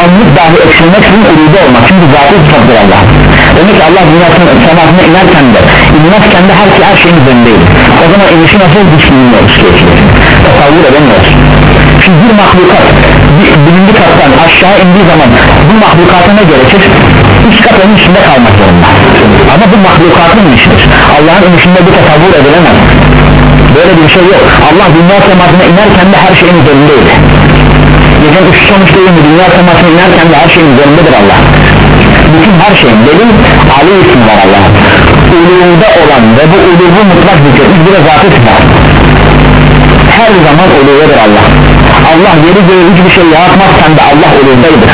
Anlık dahi eksilmek için ulude olmak. Çünkü zatî sıfattır Allah. Demek ki Allah dünya semasına inerken de inmezken de her, her şeyin üzerindeydi. O zaman inişi nasıl düşünülmüyor tasavvur edemiyoruz Şimdi bir mahlukat bir, birinci kattan aşağı indiği zaman bu mahlukata ne gerekir? Üst kat onun içinde kalmak zorunda. Ama bu mahlukatın inişidir Allah'ın inişinde bir tasavvur edilemez. Böyle bir şey yok. Allah dünya semasına inerken de her şeyin üzerindeydi. Gece üç sonuçta yine dünya semasına inerken de her şeyin üzerindedir Allah. Bütün her şeyin delil Ali ismi var Allah'ın. Uluğunda olan ve bu uluğu mutlak zikretmiş bir de zatı sıfat her zaman uluğudur Allah Allah yeri göğü hiçbir şey yaratmazken de Allah uluğundaydır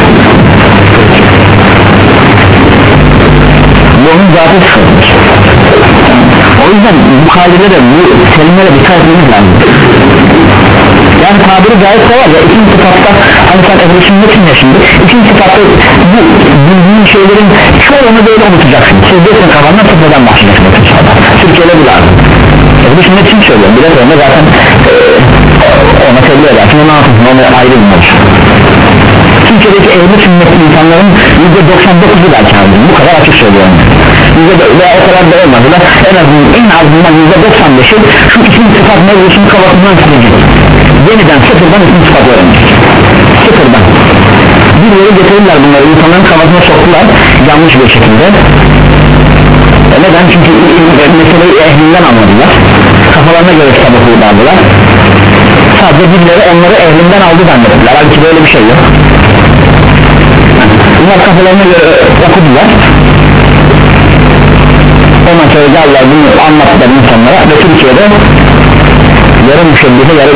bu onun zatı sıfatıdır o yüzden bu kaidelere bu kelimelere dikkat etmemiz lazım yani. Tabiri caizse var ya ikinci sıfatta hani sen ehli sünnetin ya şimdi ikinci sıfatta bu bildiğin şeylerin çoğunu böyle unutacaksın. Çizeceksin kafandan sıfırdan başlayacaksın Türkiye'de bu lazım. Ehli sünnet için söylüyorum? Biraz önce zaten e, ona tebliğ edersin onu anlatırsın onu ayrı bir mevzu Türkiye'deki ehli sünnetli insanların %99'u belki abi. Bu kadar açık söylüyorum. Yüzde veya o kadar da olmadı da en azından en azından %95'i şu isim sıfat mevzusunun kafasından silecek yeniden sıfırdan isim sıfat öğrenecek. Sıfırdan. Bir yere getirirler bunları. İnsanların kafasına soktular. Yanlış bir şekilde. E neden? Çünkü meseleyi ehlinden anladılar. Kafalarına göre kitap okuyorlardılar sadece birileri onları ehlinden aldı zannettiler. Halbuki böyle bir şey yok. Bunlar kafalarına göre okudular. Ondan sonra geldiler bunu anlattılar insanlara ve Türkiye'de yarı müşebbihe yarı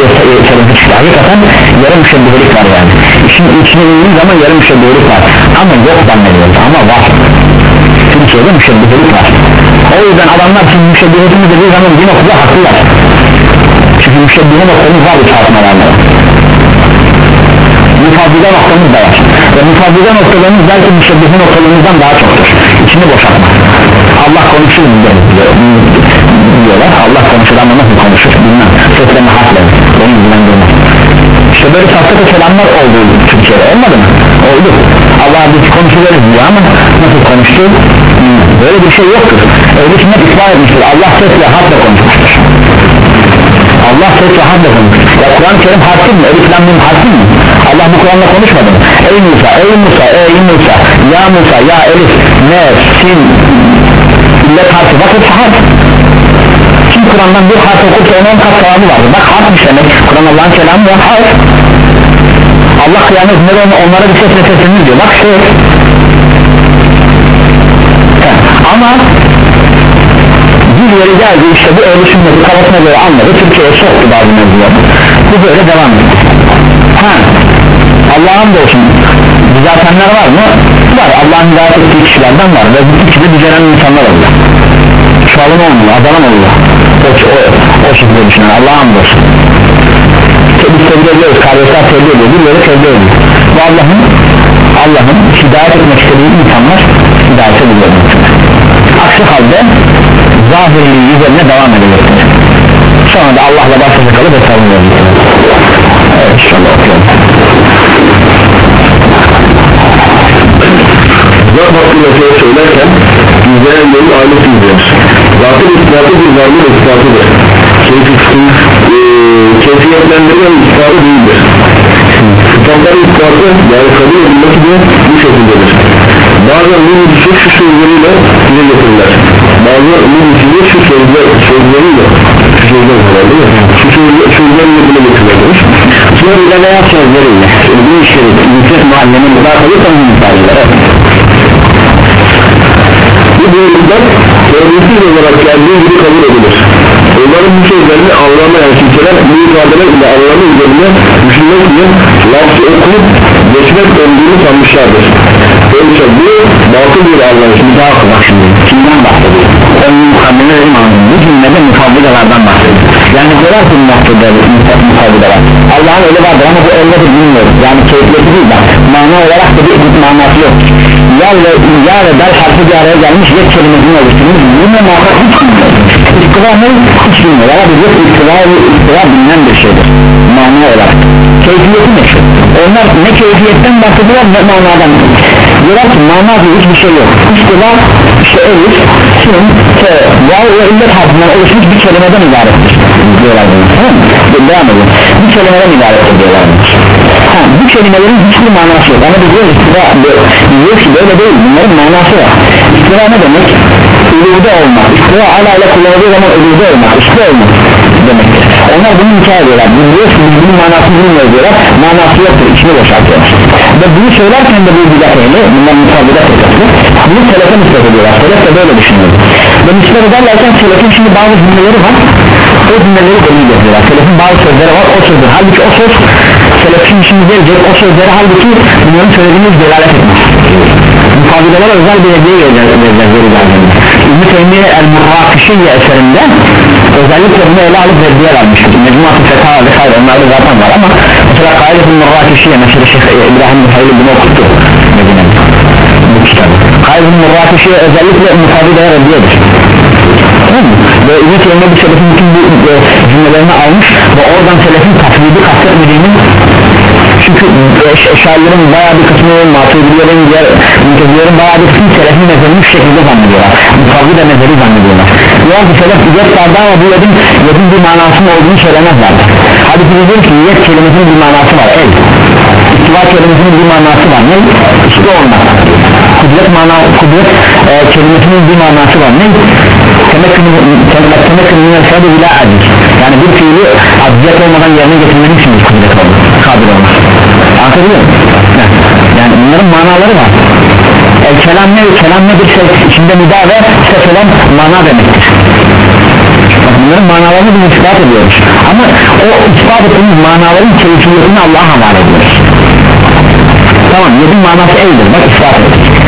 sebebi çıktı hakikaten yarı müşebbihelik var yani. İşin içine indiği zaman yarı müşebbihelik var. Ama yok zannediyoruz ama var. Türkiye'de müşebbihelik var. O yüzden adamlar şimdi müşebbihetimiz dediği zaman bir noktada haklılar çünkü müşebbihe noktamız var bu çarpmalarla mufadile noktamız da var. Ve mufadile noktalarımız belki müşebbihe noktalarımızdan daha çoktur. İçini boşaltmak. Allah konuşur mu diyorlar. Allah konuşur ama nasıl konuşur bilmem. Seslerini hakları beni ilgilendirmez işte böyle sahte kelamlar oldu Türkiye'de. Olmadı mı? oldu. Allah biz konuşuyoruz diyor ama nasıl konuştu? Bilmem. böyle bir şey yoktur. Öyle sünnet ispat etmiştir. Allah ses ve harfle konuşmuştur Allah ses ve harfle konuşmuştur ya Kur'an-ı Kerim harfi mi? Elif lam harfi mi? Allah bu Kur'an'la konuşmadı mı? Ey Musa, ey Musa, ey Musa ya Musa, ya Elif, ne, sin illet harfi bak hepsi harf kim Kur'an'dan bir harf okursa onun kat sevabı vardır. Bak harfmiş demek. Kur'an Allah'ın kelamı ya harf Allah kıyamet günleri onlara bir ses seslenir diyor. Bak ses ama bir yeri geldi işte bu öyle sünneti kafasına göre anladı Türkiye'ye soktu bazı mevzuları. Bu böyle devam etti ha Allah'ın da olsun düzeltenler var mı? var Allah'ın hidayet ettiği kişilerden var ve ikide düzelen insanlar oluyor çoğalım olmuyor azalan oluyor o, o, o şekilde düşünen Allah'a hamdolsun biz tebliğ ediyoruz kardeşler tebliğ ediyor birileri tebliğ ediyor. Bu Allah'ın Allah'ın hidayet etmek istediği insanlar hidayete buluyor aksi halde zahirliği üzerine devam edecektir sonra da Allah'la baş başa kalıp hesabını verecektir evet inşallah okuyalım Zat hakkında şey söylerken izleyen yolu alet izler Zatın ispatı bir varlığın ispatıdır. E, Keyfiyetlendiren ispatı değildir. Sıfatların ispatı yani kabul edilmesi de bu şekildedir Bazen bu müdüsü şu sözleriyle dile getirirler. Bazen bu müdüsü şu sözler, sözleriyle Şu sözler var değil mi? Şu sözler, sözleriyle dile getirirler Sözle veya sözleriyle Bu işleri yüksek mahallenin mutakalı tanımı ifadeler Bu buyuruklar terbiyesiz olarak geldiği gibi kabul edilir. Onların bu sözlerini anlamayan kimseler bu ifadeler ile anlamı üzerine düşünmek için lafzı okuyup geçmek olduğunu sanmışlardır Oysa bu batıl bir anlayış Bir daha bak şimdi kimden bahsediyor onun mukammeli imanı bu cümlede mukabbilelerden bahsediyor yani diyorlar ki mukabbileler Allah'ın öyle vardır ama bu öyledir bilmiyoruz yani keyfiyeti değil bak. Mana olarak da bir manası yok. Ya ve ya ve dal harfi bir araya gelmiş yet kelimesini oluşturmuş. Bu ne mana hiç bilmiyoruz İktiva ne? Hiç bilmiyor biz yok iktiva iktiva bilinen bir şeydir. Mana olarak keyfiyeti ne? Şu onlar ne keyfiyetten bahsediyorlar ne manadan diyorlar ki mana hiçbir şey yok. İktiva işte elif sin te vav ve illet harfinden oluşmuş bir kelimeden ibarettir ediyorlar bunu tamam mı? devam edelim. Bu kelimeden ibaret ediyorlar ha, bu kelimelerin hiçbir manası yok. Ama diyor istiva diyor ki böyle değil bunların manası var. İstiva ne demek? uluda olmak. İstiva ala ile kullanıldığı zaman uluda olmak üstte olmak demektir onlar bunu hikaye ediyorlar. Biliyor ki bunun manasını bilmiyor diyorlar. Manası yoktur içini boşaltıyorlar. Ve bunu söylerken de bu bidat ehli bunlar mutabıda fırkası bunu selefe nispet ediyorlar. Selef de böyle düşünüyor. Ve nispet ederlerken selefin şimdi bazı cümleleri var o cümleleri delil yapıyorlar. Selefin bazı sözleri var o sözler halbuki o söz selefin şimdi gelecek o sözleri halbuki bunların söylediğimiz delalet etmez mukabileler özel bir hediye vereceğiz veri geldiğinde İbn-i Teymiye El-Murrakişiye eserinde özellikle bunu ele alıp reddiye vermiştir Mecmuat-ı Fetha vesaire onlarda zaten var ama mesela Kayyid-i Murrakişiye mesela Şeyh İbrahim Mühayli bunu okuttu. Medine'de. Bu kitabı. Kayyid-i Murrakişiye özellikle mukabileye reddiyedir Tamam mı? Ve İbn-i Teymiye bu selefin bütün bu e, cümlelerini almış ve oradan selefin taklidi kastetmediğini çünkü eşarilerin bayağı bir kısmı maturidilerin diğer müntezilerin bayağı bir kısmı selefin mezherini şu şekilde zannediyorlar. Mukavvi de mezheri zannediyorlar. Diyor ki selef yet vardı ama bu yedin, yedin bir manasının olduğunu söylemezlerdi. Hadi biz diyor ki yet kelimesinin bir manası var. El istiva kelimesinin bir manası var. Ne? işte olmak kudret mana kudret e, kelimesinin bir manası var. Ne? Temekkün minel fedi ila aciz yani bir fiili acziyet olmadan yerine getirmenin için kudret olur kadir olmaz anlatabiliyor muyum? yani bunların manaları var. El kelam ne? kelam nedir? Şey, içinde nida ve sefelem mana demektir. Bunların manalarını biz ispat ediyoruz. Ama o ispat ettiğimiz manaların keyfiyetini Allah'a havale ediyoruz. Tamam yedin manası eldir bak ispat ettik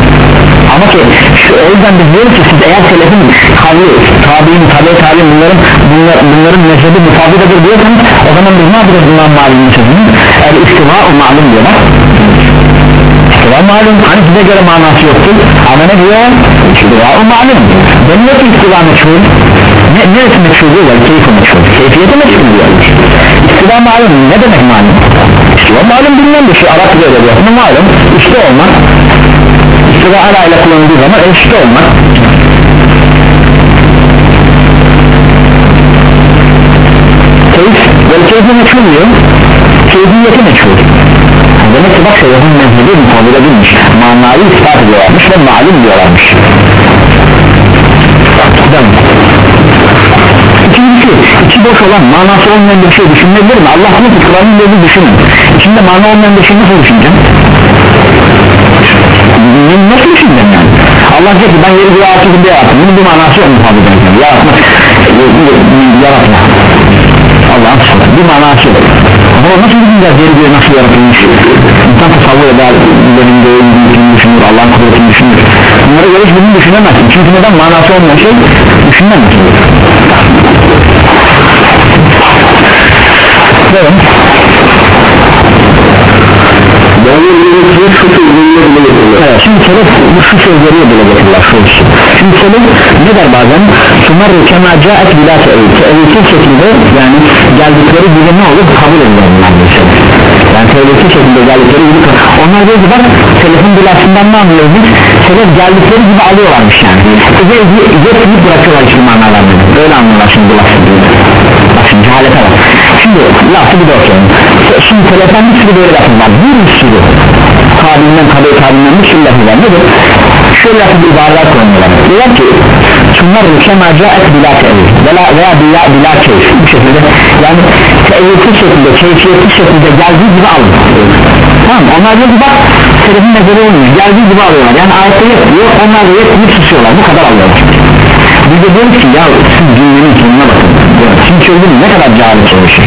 ama ki şu, o yüzden biz diyoruz ki siz eğer selefin kavli, tabi'in, tabi tabi bunların, bunlar, bunların mezhebi mutabıdadır diyorsanız o zaman biz ne yapacağız bundan malumun sözünü el istiva-u malum diyorlar. İstiva malum hani size göre manası yoktur. Ama ne diyor? İstiva-u malum. Deniyor ki istiva meçhul? Ne, neresi meçhul diyorlar? Keyfi meçhul. Keyfiyeti meçhul diyorlar. İstiva malum ne demek malum? İstiva malum bilmem bir şey Arap diyor malum üstte olmak istiva ala ile kullanıldığı zaman eşit olmak. Keyif vel keyfi meçhul diyor keyfiyeti meçhul. Demek ki bak şeyhun mezhebi mutabir edilmiş. Manayı ispat ediyorlarmış ve malum diyorlarmış. İkincisi içi boş olan manası olmayan bir şey düşünebilir mi? Allah ki Kur'an'ın dediği düşünün. İçinde mana olmayan bir şey nasıl düşüneceğim? Nasıl düşüneceğim yani? Allah diyor ki ben yeri bir altı gibi yarattım bunun bir manası yok mu tabi yani. Yaratma yaratma. Allah'ın sıfatı bir manası yok. Ama nasıl düşüneceğiz yeri bir nasıl yaratılmış? İnsan tasavvur eder benim de mümkün düşünür Allah'ın kudretini düşünür. Bunları göre hiçbirini düşünemezsin. Çünkü neden? Manası olmayan şey düşünemezsin Evet. Evet, şimdi selef bu şu sözleri bile getirirler şu işi şimdi selef ne der bazen? Sunar kema caet bila te'eyyid te'eyyidsiz şekilde yani geldikleri gibi ne olur? Kabul edilir şey yani te'eyyidsiz şekilde geldikleri gibi onlar diyor ki bak selefin bilasından ne anlıyoruz biz? Selef geldikleri gibi alıyorlarmış yani. Bize yetmeyip bırakıyorlar hiçbir manalarını. Öyle anlıyorlar şimdi bak şimdi cehalete bak şimdi lafı bir de okuyalım şimdi seleften bir sürü böyle lafı var. Bir sürü tabinden tabi tabinden bir sürü lafı var. Nedir? Şöyle lafı bir ibareler kullanıyorlar diyorlar ki şunlar kema caet bila tevil veya bila, bila keyif. Bu şekilde yani tevhidsiz şekilde keyfiyetsiz şekilde geldiği gibi alın. Tamam onlar diyor ki bak selefin mezarı olmuyor. Geldiği gibi alıyorlar. Yani ayette yok diyor onlar da deyip susuyorlar bu kadar alıyorlar. Biz de diyoruz ki ya siz cümlenin sonuna bakın şimdi çözdün ne kadar cahil çalışır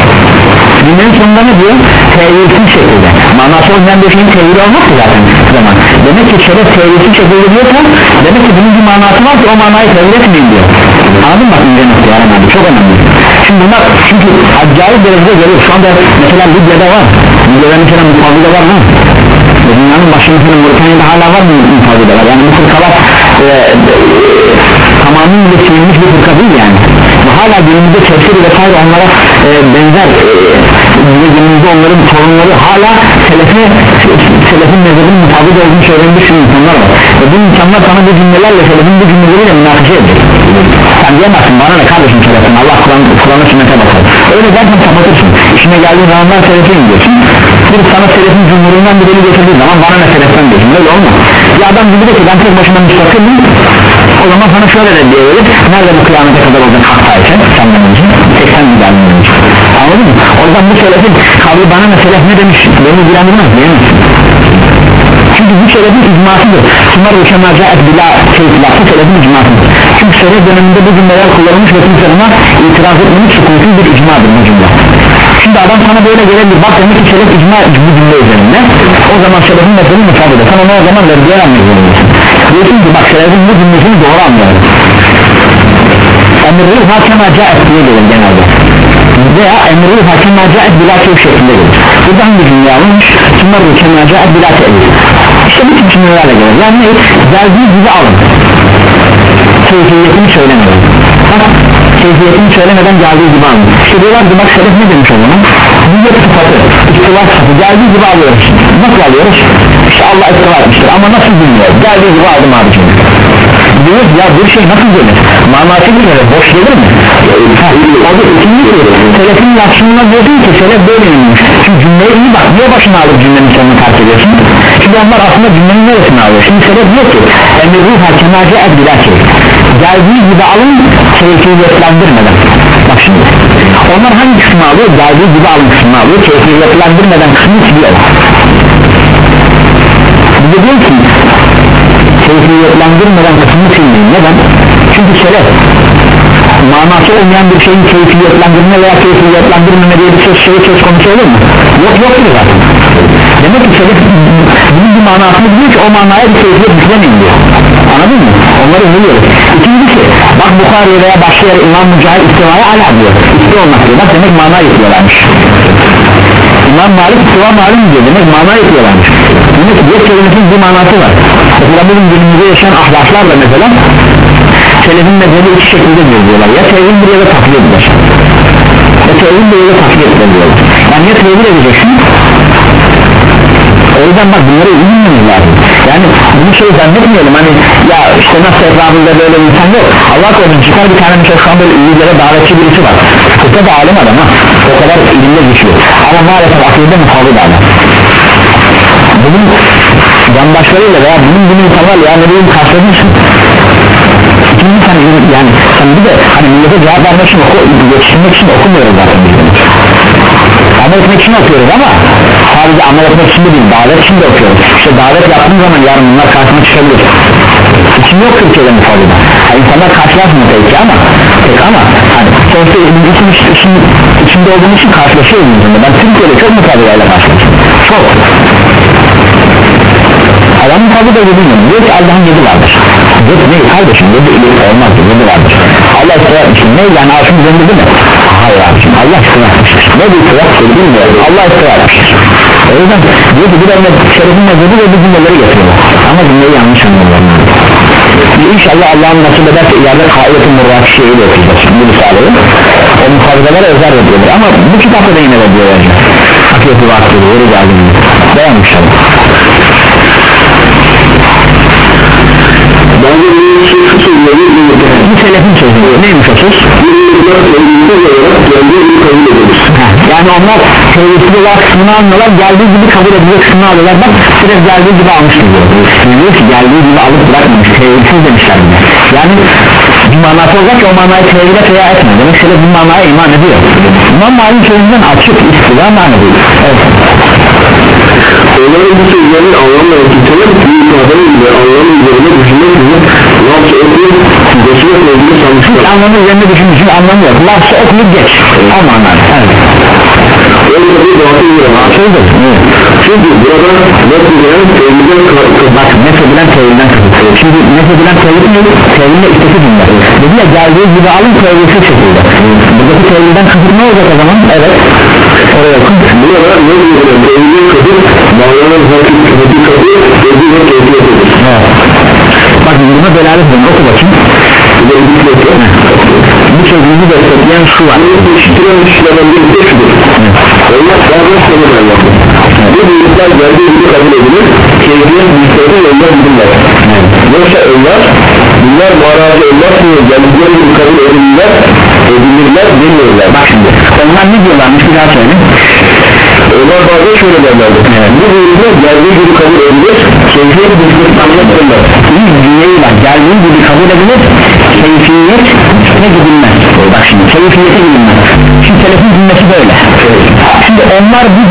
cümlenin sonunda ne diyor? Tevilsiz şekilde. Manası olmayan bir şeyin tevili olmaz ki zaten zaman. Demek ki şeref tevilsiz şekilde diyorsa demek ki bunun bir manası var ki o manayı tevil etmeyin diyor. Anladın mı? İnce nokta yani çok önemli. Şimdi bunlar çünkü acayip derecede geliyor şu anda mesela Libya'da var. Libya'da mesela mutfağında var mı? Dünyanın başında mesela Mauritanya'da hala var mı mutfağında var? Yani bu fırkalar e, e, tamamıyla silinmiş bir fırka değil yani hala günümüzde tefsir vesaire onlara e, benzer e, günümüzde onların sorunları hala selefe selefin mezhebinin mutabık olduğunu sürü insanlar var. Ve bu insanlar sana bu cümlelerle selefin bu cümleleriyle münakaşa edecek sen diyemezsin bana ne kardeşim selefin Allah Kur'an Kur'an'a sünnete bakar öyle dersen kapatırsın. İşine geldiği zamanlar selefin diyorsun? Bir sana selefin cumhurundan bir deli getirdiği zaman bana ne seleften diyorsun. Öyle olmaz. Bir adam gibi de ki ben tek başıma müstakilim o zaman sana şöyle de diyebilir nerede bu kıyamete kadar olacak hakta ise senden önce 80 milyardan önce anladın mı? o zaman bu selefin kavli bana ne selef ne demiş? Beni ilgilendirmez diyemezsin çünkü bu selefin icmasıdır. Sümer ve kemacaet bila keyiflası selefin icmasıdır. Çünkü selef döneminde bu cümleler kullanılmış ve kimse buna itiraz etmemiş sukutu bir icmadır bu cümle. Şimdi adam sana böyle gelebilir bak demek ki selef icma bu cümle üzerinde. O zaman selefin müsaade eder. Sen onu o zaman verdiğe anlıyorsun diyorsun ki bak selefin bu cümlesini doğru anlayalım emri hakema caet diye gelir genelde. Veya emri hakema caet bila keyif şeklinde gelir burada hangi cümle alınmış? Sümer ve kema caet bila keyif işte tip cümlelerle gelir. Yani ne? geldiği gibi alın. Keyfiyetini söylemeden. Bak keyfiyetini söylemeden geldiği gibi alın. İşte diyorlar ki bak selef ne demiş o zaman bir sıfatı istiva sıfatı geldiği gibi alıyoruz nasıl alıyoruz işte Allah istiva etmiştir ama nasıl bilmiyor? Geldiği gibi aldım abicim. Diyor ya bir şey nasıl gelir manası gelir boş gelir mi? Da ikinci selefin lafzına diyorsun ki selef böyle inmiş şimdi cümleyi iyi bak. Niye başına alıp cümlenin sonunu terk ediyorsun? Çünkü onlar aslında cümlenin neresini alıyor? Şimdi selef diyor ki. Emri ruh hakemacı edbilaçı geldiği gibi alın keyfiyetlendirmeden bak şimdi onlar hangi kısmı alıyor? Geldiği gibi alın kısmını alıyor. Keyfiyetlendirmeden kısmını siliyor. Bize diyor ki keyfiyetlendirmeden kısmını silmeyin. Neden? çünkü selef manası olmayan bir şeyin keyfiyetlendirme veya keyfiyetlendirmeme diye bir söz, şey söz konusu olur mu? yok yoktur zaten. Demek ki selef bunun bir manasını biliyor ki o manaya bir keyfiyet yüklemeyin diyor anladın mı? onları biliyoruz. İkincisi bak Bukhari'ye veya başka yere İmam Mücahit istivaya ala diyor. İstiyor olmak diyor. Bak demek mana yüklüyorlarmış İmam Malik istiva malum diyor. Demek mana yüklüyorlarmış demek ki bir kelimesinin bir manası var. Mesela bugün günümüzde yaşayan ahlaklar da mesela selefin mezhebi iki şekilde diyorlar. Ya tevhiddir ya da taklidir ya tevhiddir ya da taklidir diyorlar. Yani ya tevhid edeceksin. O yüzden bak bunları iyi bilmemiz lazım yani bunu şey zannetmeyelim hani ya işte nasıl etrafında böyle bir insan yok. Allah korusun çıkar bir tane mesela şu an böyle iyilere davetçi birisi var. Kısa da alim adam ha. O kadar ilimde güçlü ama maalesef akılda muhabbet adam. Bunun yandaşlarıyla veya bunun bunu insanlarla ya ne bileyim karşılaşmışsın. İkinci sen yani sen bir de hani millete cevap vermek için oku, yetiştirmek için okumuyoruz zaten bunu amel etmek için okuyoruz ama sadece amel etmek için de değil davet için de okuyoruz işte davet yaptığın zaman yarın bunlar karşına çıkabilir. İçin yok Türkiye'de mufadada yani insanlar karşılaşmıyor belki ama pek ama hani sonuçta bizim için, için, içinde olduğumuz için karşılaşıyoruz bizimle ben Türkiye'de çok mufadayla karşılaşıyorum. Çok. Adamın tabi da bilmiyorum diyor ki Allah'ın yedi vardır. Yedi ne kardeşim yedi ileri olmaz yedi vardır. Allah etmiştir ne yani arşın üzerinde değil mi? Hayır abicim Allah istiva etmiştir Ne bir etmiştir bilmiyorum. Allah istiva etmiştir O yüzden diyor ki bir de şerefin mezhebi ve bu cümleleri getiriyorlar Ama cümleyi yanlış anlıyorlar İnşallah Allah'ın nasip ederse ileride kaidetin murrak şeyi de okuyacağız. Bu risaleyi o muhafazalara özel ediyorlar. Ama bu kitapta da yine ediyor vereceğiz Hakiyeti vaktidir yeri geldi. Devam inşallah Bence şu sözleri bu selefin sözü neymiş o söz? yani onlar tevhidli olarak kısmını almıyorlar geldiği gibi kabul edilir kısmını alıyorlar bak direkt geldiği gibi almış diyor diyor ki geldiği gibi alıp bırakmamış tevhidsiz demişler buna yani bir manası olacak ki o manayı tevhide feya etmiyor demek şöyle bir manaya iman ediyor İmam Mali'nin sözünden açık istila manevi evet. Onların bu sözlerin anlamla tutulan bir ifadenin bile anlamı üzerine düşünmek için lafı okuyup geçmek ilgili sanmışlar. anlamı üzerine düşündüğü için anlamı yok lafı okuyup geç o manada evet. Öyle bir batıl bir Şeydir, evet. Çünkü burada nefedilen tevhiden bak nefedilen kısıtlıyor şimdi nefedilen tevhid ne? tevhidle istesi cümle dedi ya geldiği gibi alın tevhidsiz şekilde buradaki tevhidden kısıt ne olacak o zaman evet oraya okun Burada ne diyor? Tevhidin kadir, bağlanan hakikati ve keyfiyetidir. evet. bak buna delalet verin oku bakayım Bu da sözünü destekleyen şu var Yetiştiren kişilerden biri de şudur. Onlar sadece seni anlattı. Bu büyükler geldiği gibi kabul edilir. Keyfiyet büyükleri yollar bilirler. Yoksa onlar bunlar mağaraca olmaz mı geldikleri gibi kabul edilirler edilirler demiyorlar. Bak şimdi onlar ne diyorlarmış bir daha söyle. Onlar bazen şöyle derlerdi. Bu buyurma geldiği gibi kabul edilir keyfiyet bilgisi anlatırlar. Bir cümleyi var geldiği gibi kabul edilir keyfiyet ne gidilmez. Bak şimdi keyfiyete gidilmez. Şimdi telefon cümlesi böyle şimdi onlar bu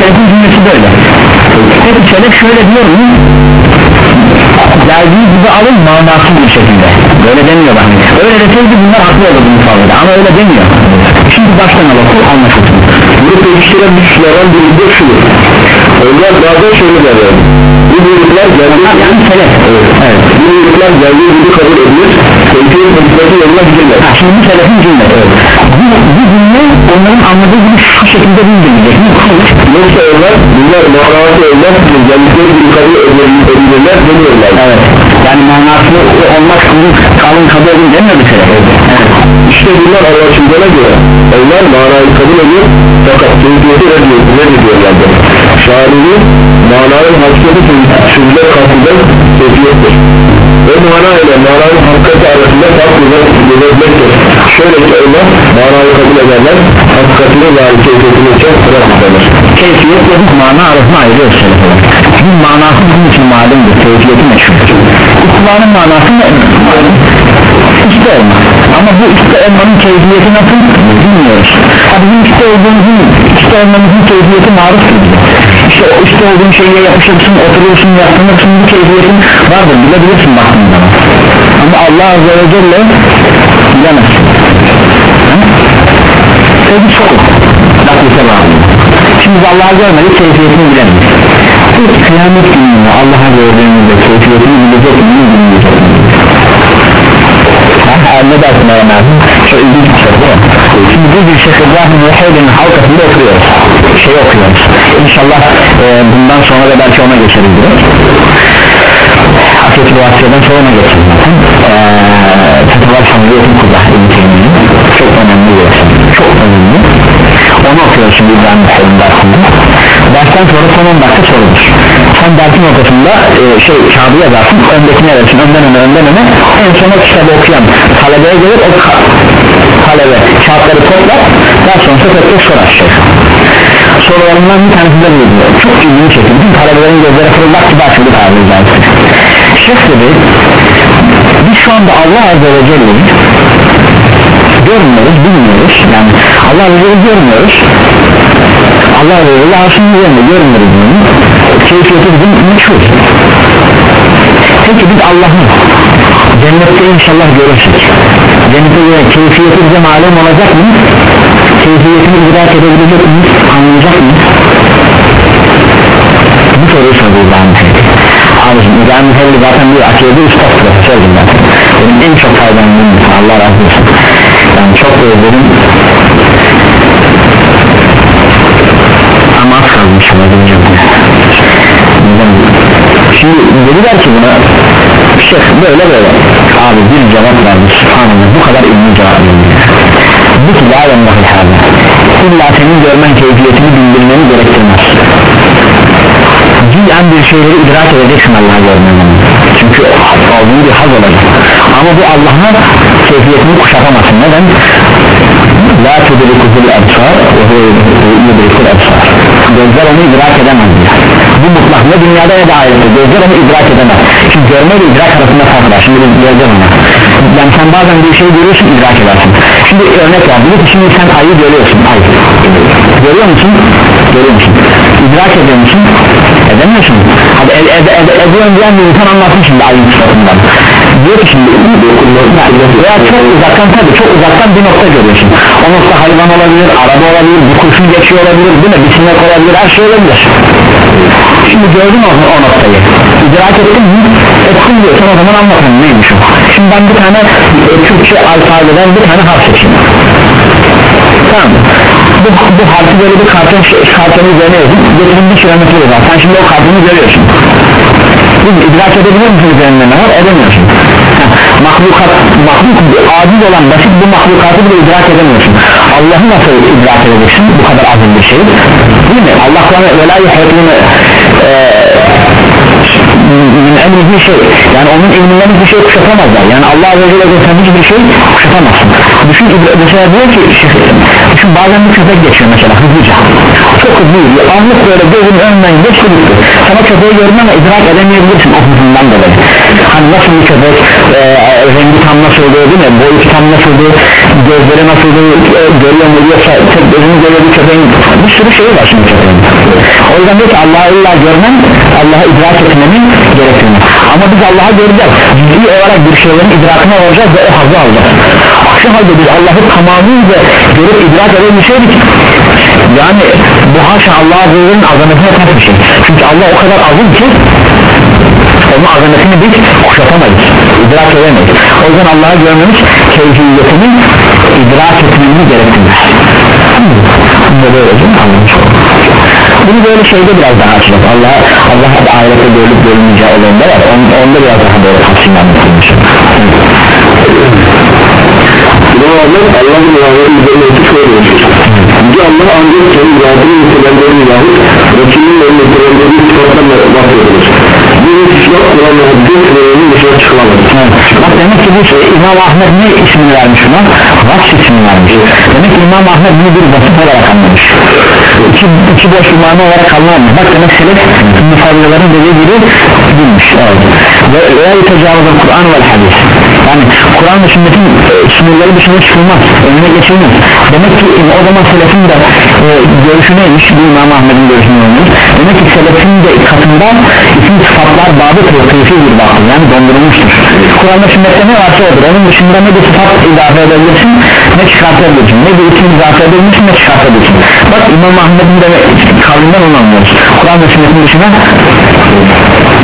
telefon cümlesi böyle peki selef şöyle diyor mu geldiği gibi alın manasız bir şekilde böyle demiyor bak öyle deseydi bunlar haklı olurdu mufavvede ama öyle demiyor şimdi baştan alalım anlaşılsın bunu pekiştiren bir suçlardan biri de şudur onlar bazen şöyle derler bu buyruklar geldiği Ha, yani selef Evet. evet. Bu buyruklar geldiği gibi kabul edilir keyfiyet bilgisi yoluna gidirler Ha, şimdi bu selefin cümlesi bu, bu cümle onların anladığı gibi şu şekilde? Hayır. Yoksa onlar bunlar manası olmaz geldikleri gibi kabul edilirler demiyorlar Evet. Yani manası olmaz kalın, kabul edin demiyor bir selef evet. İşte bunlar anlaşıldığına göre onlar manayı kabul ediyor fakat keyfiyeti reddiyor, reddediyorlardır. Şairinin mananın hakikati sözler katında keyfiyettir. O mana ile mananın hakikati arasında fark gözetmektir. Şöyle ki onlar manayı kabul ederler, hakikatini ve keyfiyetini için bırakırlar. Keyfiyet ve biz mana arasında selef olarak. Bir manası bizim için malumdur, keyfiyeti meşhurdur. İslam'ın manası ne? İşte olma. Ama bu işte olmanın keyfiyeti nasıl bilmiyoruz. Ha bizim işte olduğumuzun, işte olmamızın keyfiyeti bize. İşte o işte olduğun şeye yapışırsın, oturursun, yaslanırsın, bu keyfiyetin vardır, bilebilirsin baktığın zaman. Ama Allah Azze ve Celle bilemezsin. Sevgi çok. Laklise bağlı. Şimdi biz Allah'ı görmedik, keyfiyetini bilemeyiz. Bu kıyamet gününde Allah'a gördüğümüzde keyfiyetini bilecek mi, bilmeyecek mi? Ne dersin Mehmet? Çok ilginç bir soru değil mi? Şimdi biz bir Şeyh İbrahim Vahid'in halkasında okuyoruz Şey okuyoruz İnşallah e, bundan sonra da belki ona geçeriz direkt Vasiya'dan sonra ona geçeriz zaten. Eee Fethival Hamdiyetin Kubra Çok önemli bir eser Çok önemli. Onu okuyoruz şimdi İbrahim Vahid'in dersinde. Dersten sonra son 10 dakika sorulur Sen dersin ortasında e, şey kağıdı yazarsın. Öndekine verirsin önden öne önden öne. En son o kitabı okuyan talebeye gelir o talebe kağıtları toplar. Daha sonra tek tek sorar şey sorularından bir tanesi de buydu. Çok ilgimi çekti. Bütün talebelerin gözleri fırıldak gibi açıldı tabiri caizse Şeyh dedi biz şu anda Allah Azze ve Celle'yi görmüyoruz bilmiyoruz. Yani Allah Azze ve görmüyoruz. Allah Azze ve Celle arşının üzerinde görmüyoruz bunu. Keyfiyeti bizim meşhur. Peki biz Allah'ı cennette inşallah görürsek cennette göre keyfiyeti bize malum olacak mı keyfiyetini idrak edebilecek miyiz? Anlayacak mıyız? Bu soruyu soruyor İbrahim Fehli abicim İbrahim Fehli zaten bir akide usta profesördüm ben. Benim en çok faydalandığım Allah razı olsun. Yani çok özledim. Ama az kalmış ama bilmiyorum Neden? şimdi dediler ki buna Şeyh böyle böyle. Abi bir cevap verdi Subhanallah bu kadar ilmi cevap verdi bu ki la yandahi hâzâ illa senin görmen keyfiyetini bildirmeni gerektirmez. Cilen bir şeyleri idrak edeceksin Allah'ı görmeden çünkü aldığın bir haz olacak. Ama bu Allah'a keyfiyetini kuşatamazsın. Neden? La tudrikuhul ebsar ve huve yudrikul ebsar gözler onu idrak edemez diyor. Bu mutlak ne dünyada ne de ahirette. Gözler onu idrak edemez. Şimdi görme ile idrak arasında fark var. Şimdi biz ona yani sen bazen bir şey görüyorsun idrak edersin şimdi örnek ki şimdi sen ayı görüyorsun ay görüyor musun görüyor musun idrak ediyor musun edemiyorsun hadi ed, ed, ed, ediyorum diyen bir insan anlatsın şimdi ayın sıfatından diyor ki şimdi veya çok uzaktan tabi çok uzaktan bir nokta görüyorsun. O nokta hayvan olabilir araba olabilir bir kurşun geçiyor olabilir değil mi? Bir sinek olabilir her şey olabilir. Şimdi gördün o, o noktayı? İdrak ettin mi? Ettin diyorsan o zaman anlatın neymiş o? Şimdi ben bir tane e, Türkçe alfabeden bir tane harf seçeyim. Tamam bu, bu harfi böyle bir karton kartonun üzerine yazıp getirin bir kilometre uzak sen şimdi o kartonu görüyorsun. Biz idrak edebiliyor musun üzerinde ne var? Edemiyorsun. Mahlukat mahluk aciz olan basit bu mahlukatı bile idrak edemiyorsun. Allah'ı nasıl idrak edeceksin? Bu kadar azim bir şey. Değil mi? Allah sana ve la yuhekune min ilmihi şey. Yani onun ilminden bir şey kuşatamazlar. Yani Allah Azze ve Celle hiçbir şey kuşatamazsın. Düşün mesela diyor ki düşün bazen bir köpek geçiyor mesela hızlıca hızlı yürüyor anlık böyle gözün önünden geçti gitti. Sana köpeği gördün ama idrak edemeyebilirsin o hızından dolayı. Hani nasıl bir köpek e, rengi tam nasıl oluyor değil mi? Boyu tam nasıl oluyor? Gözleri nasıl oluyor? E, görüyor mu? Yoksa tek gözünü görüyor bir köpeğin bir sürü şeyi var şimdi köpeğin. O yüzden diyor ki Allah'ı illa görmem Allah'ı idrak etmemin gerektiğini. Ama biz Allah'ı göreceğiz. Ciddi olarak bir şeylerin idrakına varacağız ve o hazzı alacağız. Aksi halde biz Allah'ı tamamıyla görüp idrak edebilseydik yani bu haşa Allah Azze ve Celle'nin azametine ters bir şey. Çünkü Allah o kadar azim ki onun azametini biz kuşatamayız idrak edemeyiz. O yüzden Allah'ı görmemiz keyfiyetini idrak etmemizi gerektirir böylece anlamış bunu böyle şeyde biraz daha açacak Allah Allah ahirette görülüp görülmeyeceği olayında var. Onda, onda biraz daha böyle tafsil anlatılmış. Binaenaleyh Allah'ın muhabbeti üzerine yaşıyor. Yüce Allah ancak kendi zatını nitelendirir yahut Resulünün önüne nitelendirdiği sıfatlarla bahsedilir. Bu istisnaf Kur'an'ın hadis ve onun. Bak demek ki bu şey, İmam Ahmet ne ismini vermiş buna? Vasf ismini vermiş Demek ki İmam Ahmet bunu bir vasıf olarak anlamış İki, iki boş imamı olarak anlamış Bak demek selef müfavyaların dediği gibi bilmiş evet. Ve veya tecavüzün Kur'an ve hadis. Yani Kur'an ve sünnetin e, sınırları dışına çıkılmaz Önüne geçilmez. Demek ki o zaman selefin de e, görüşü neymiş? Bu İmam Ahmet'in görüşü neymiş? Demek ki selefin de katında isim sıfatlar babı kıyfi bir bakım yani dondurulmuştur. Kur'an'da sünnette ne varsa odur. Onun dışında ne bir sıfat izafe edebilirsin ne çıkartabilirsin. Ne bir isim izafe edebilirsin ne çıkartabilirsin. Bak İmam Ahmet'in de kavlinden onu Kur'an ve sünnetin dışına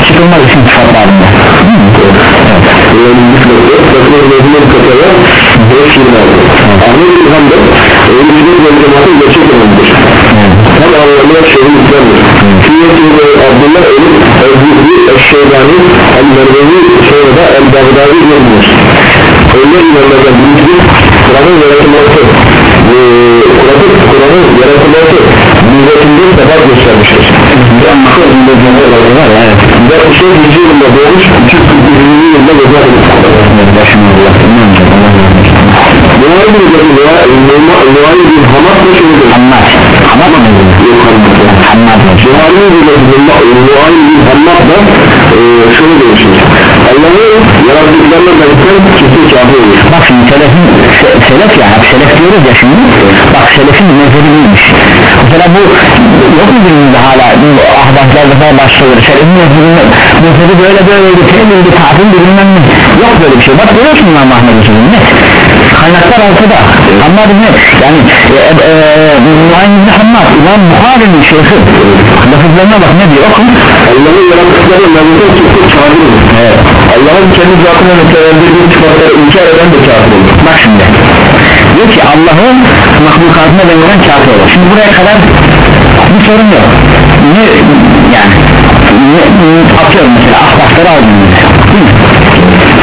çıkılmaz isim sıfat babında Yani müflekte, takımın mezunun kataya 5 yıl aldı. Ahmet Hanbel, eğitimcilik ve cemaatin gerçek önemlidir. Tam anlamına şehir İslam'dır. Ve Abdullah Elif, El-Zihri, El-Şeybani, El-Mervevi, sonra da El-Bagdadi yorumlar. Öyle imamlardan birisi, Kur'an'ın yaratılması, e, Kur'an'ın Kur'an'ın yaratılması, milletinde sebat göstermiştir. Bir anlamda önünde cemaatin var ya, evet. Ve Hüseyin 100 yılında doğmuş, 220 yılında vefat etmiş. Nuhay bin Zeyd, Nuhay bin Hamad da şöyledir. Hammad Hammad mı Yok Hamad. Hammad mı Nuhay bin Zeyd, Nuhay bin Hamad da şöyle demiştir. Allah'ı yarattıklarına benzer kesin kafir olur. Bak şimdi selefin se- selef ya hep selef diyoruz ya şimdi. Bak selefin mezhebi neymiş? Mesela bu yok mu günümüzde hala bu ahbaplarda falan başlıyor? Selefin mezhebi, mezhebi böyle böyleydi temeliydi tatil bilmem ne. Yok böyle bir şey. Bak görüyorsun İmam Ahmet'in sözünü ne kaynaklar ortada. Ama ne yani e, e, Muayyin İbni Hammad İmam Bukhari'nin şeyhi. Lafızlarına bak ne diyor? Okun Allah'ı yarattıklarına benzer kesin kafir olur. evet. Allah'ın kendi zatına nitelendirdiği sıfatları inkar eden de kafir olur. bak şimdi. Diyor ki Allah'ın mahlukatına benzeyen kafir olur. Şimdi buraya kadar bir sorun yok. Ne yani ne, atıyorum mesela ahbapları aldım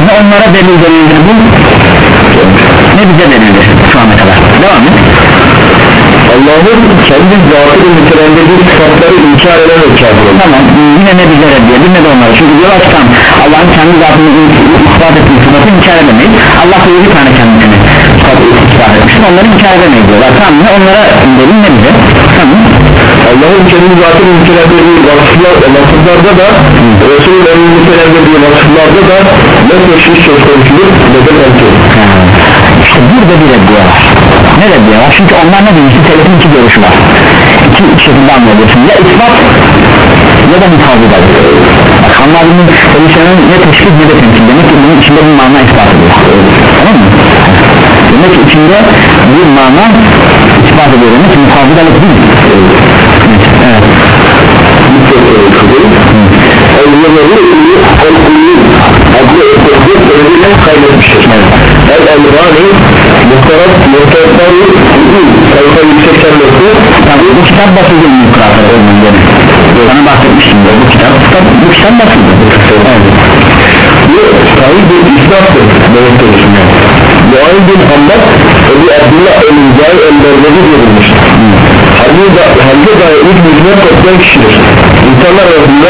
ne onlara delil delildir bu ne bize delildir şu ana kadar. Devam et Allah'ın kendi zatını nitelendirdiği sıfatları inkar eden de kafir. Tamam yine ne bize reddiyedir ne de onlara. Çünkü diyorlar ki tamam Allah'ın kendi zatını ispat ettiği sıfatı inkar edemeyiz. Allah da bir tane kendisini ispat etmiştir onları inkar edemeyiz diyorlar. Tamam ne onlara delil ne bize? Tamam. Allah'ın kendi zatını nitelendirdiği vasıflar, vasıflarda da Resul'ün önünü nitelendirdiği vasıflarda da ne teşhis söz konusudur ne de kontrol. İşte burada bir reddiye var ne reddiye var çünkü onlar ne demişti selefin iki görüşü var iki, şekilde anlayabilirsin ya ispat ya da mutafık bak anladığımın konuşanın ne teşkil ne de temsil demek ki bunun içinde bir mana ispat ediyor tamam mı? demek ki içinde bir mana ispat ediyor demek ki mutafık değil evet El-Kulli adlı söylediğinden kaybetmiştir. El-Elbani Muhtarat Muhtaratları sayfa yüksekten nasıl Tabii bu kitap basıldı Kur'an'da olmanın Sana bahsetmiştim de bu kitap, bu kitap basıldı. Bu sahip bir islahtır demektir. Muayyin bin Hamad Ebu Abdullah El-Müzay El-Mervezi verilmiştir. Hacı da Hacı da ilk müzme toplayan kişidir. İnsan Müslümanlar arasında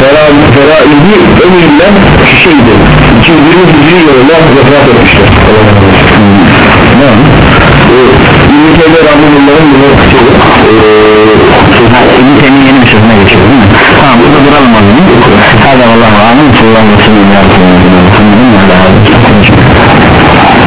fera- feraizi en bilen kişiydi 221 yılında vefat etmiştir ne İngiltere'de Rabbimulların bunu kutuyor ee, İngiltere'nin yeni bir sözüne geçiyor değil mi? tamam burada duralım o zaman. Hadi Allah'a emanet olun. Sallallahu aleyhi ve sellem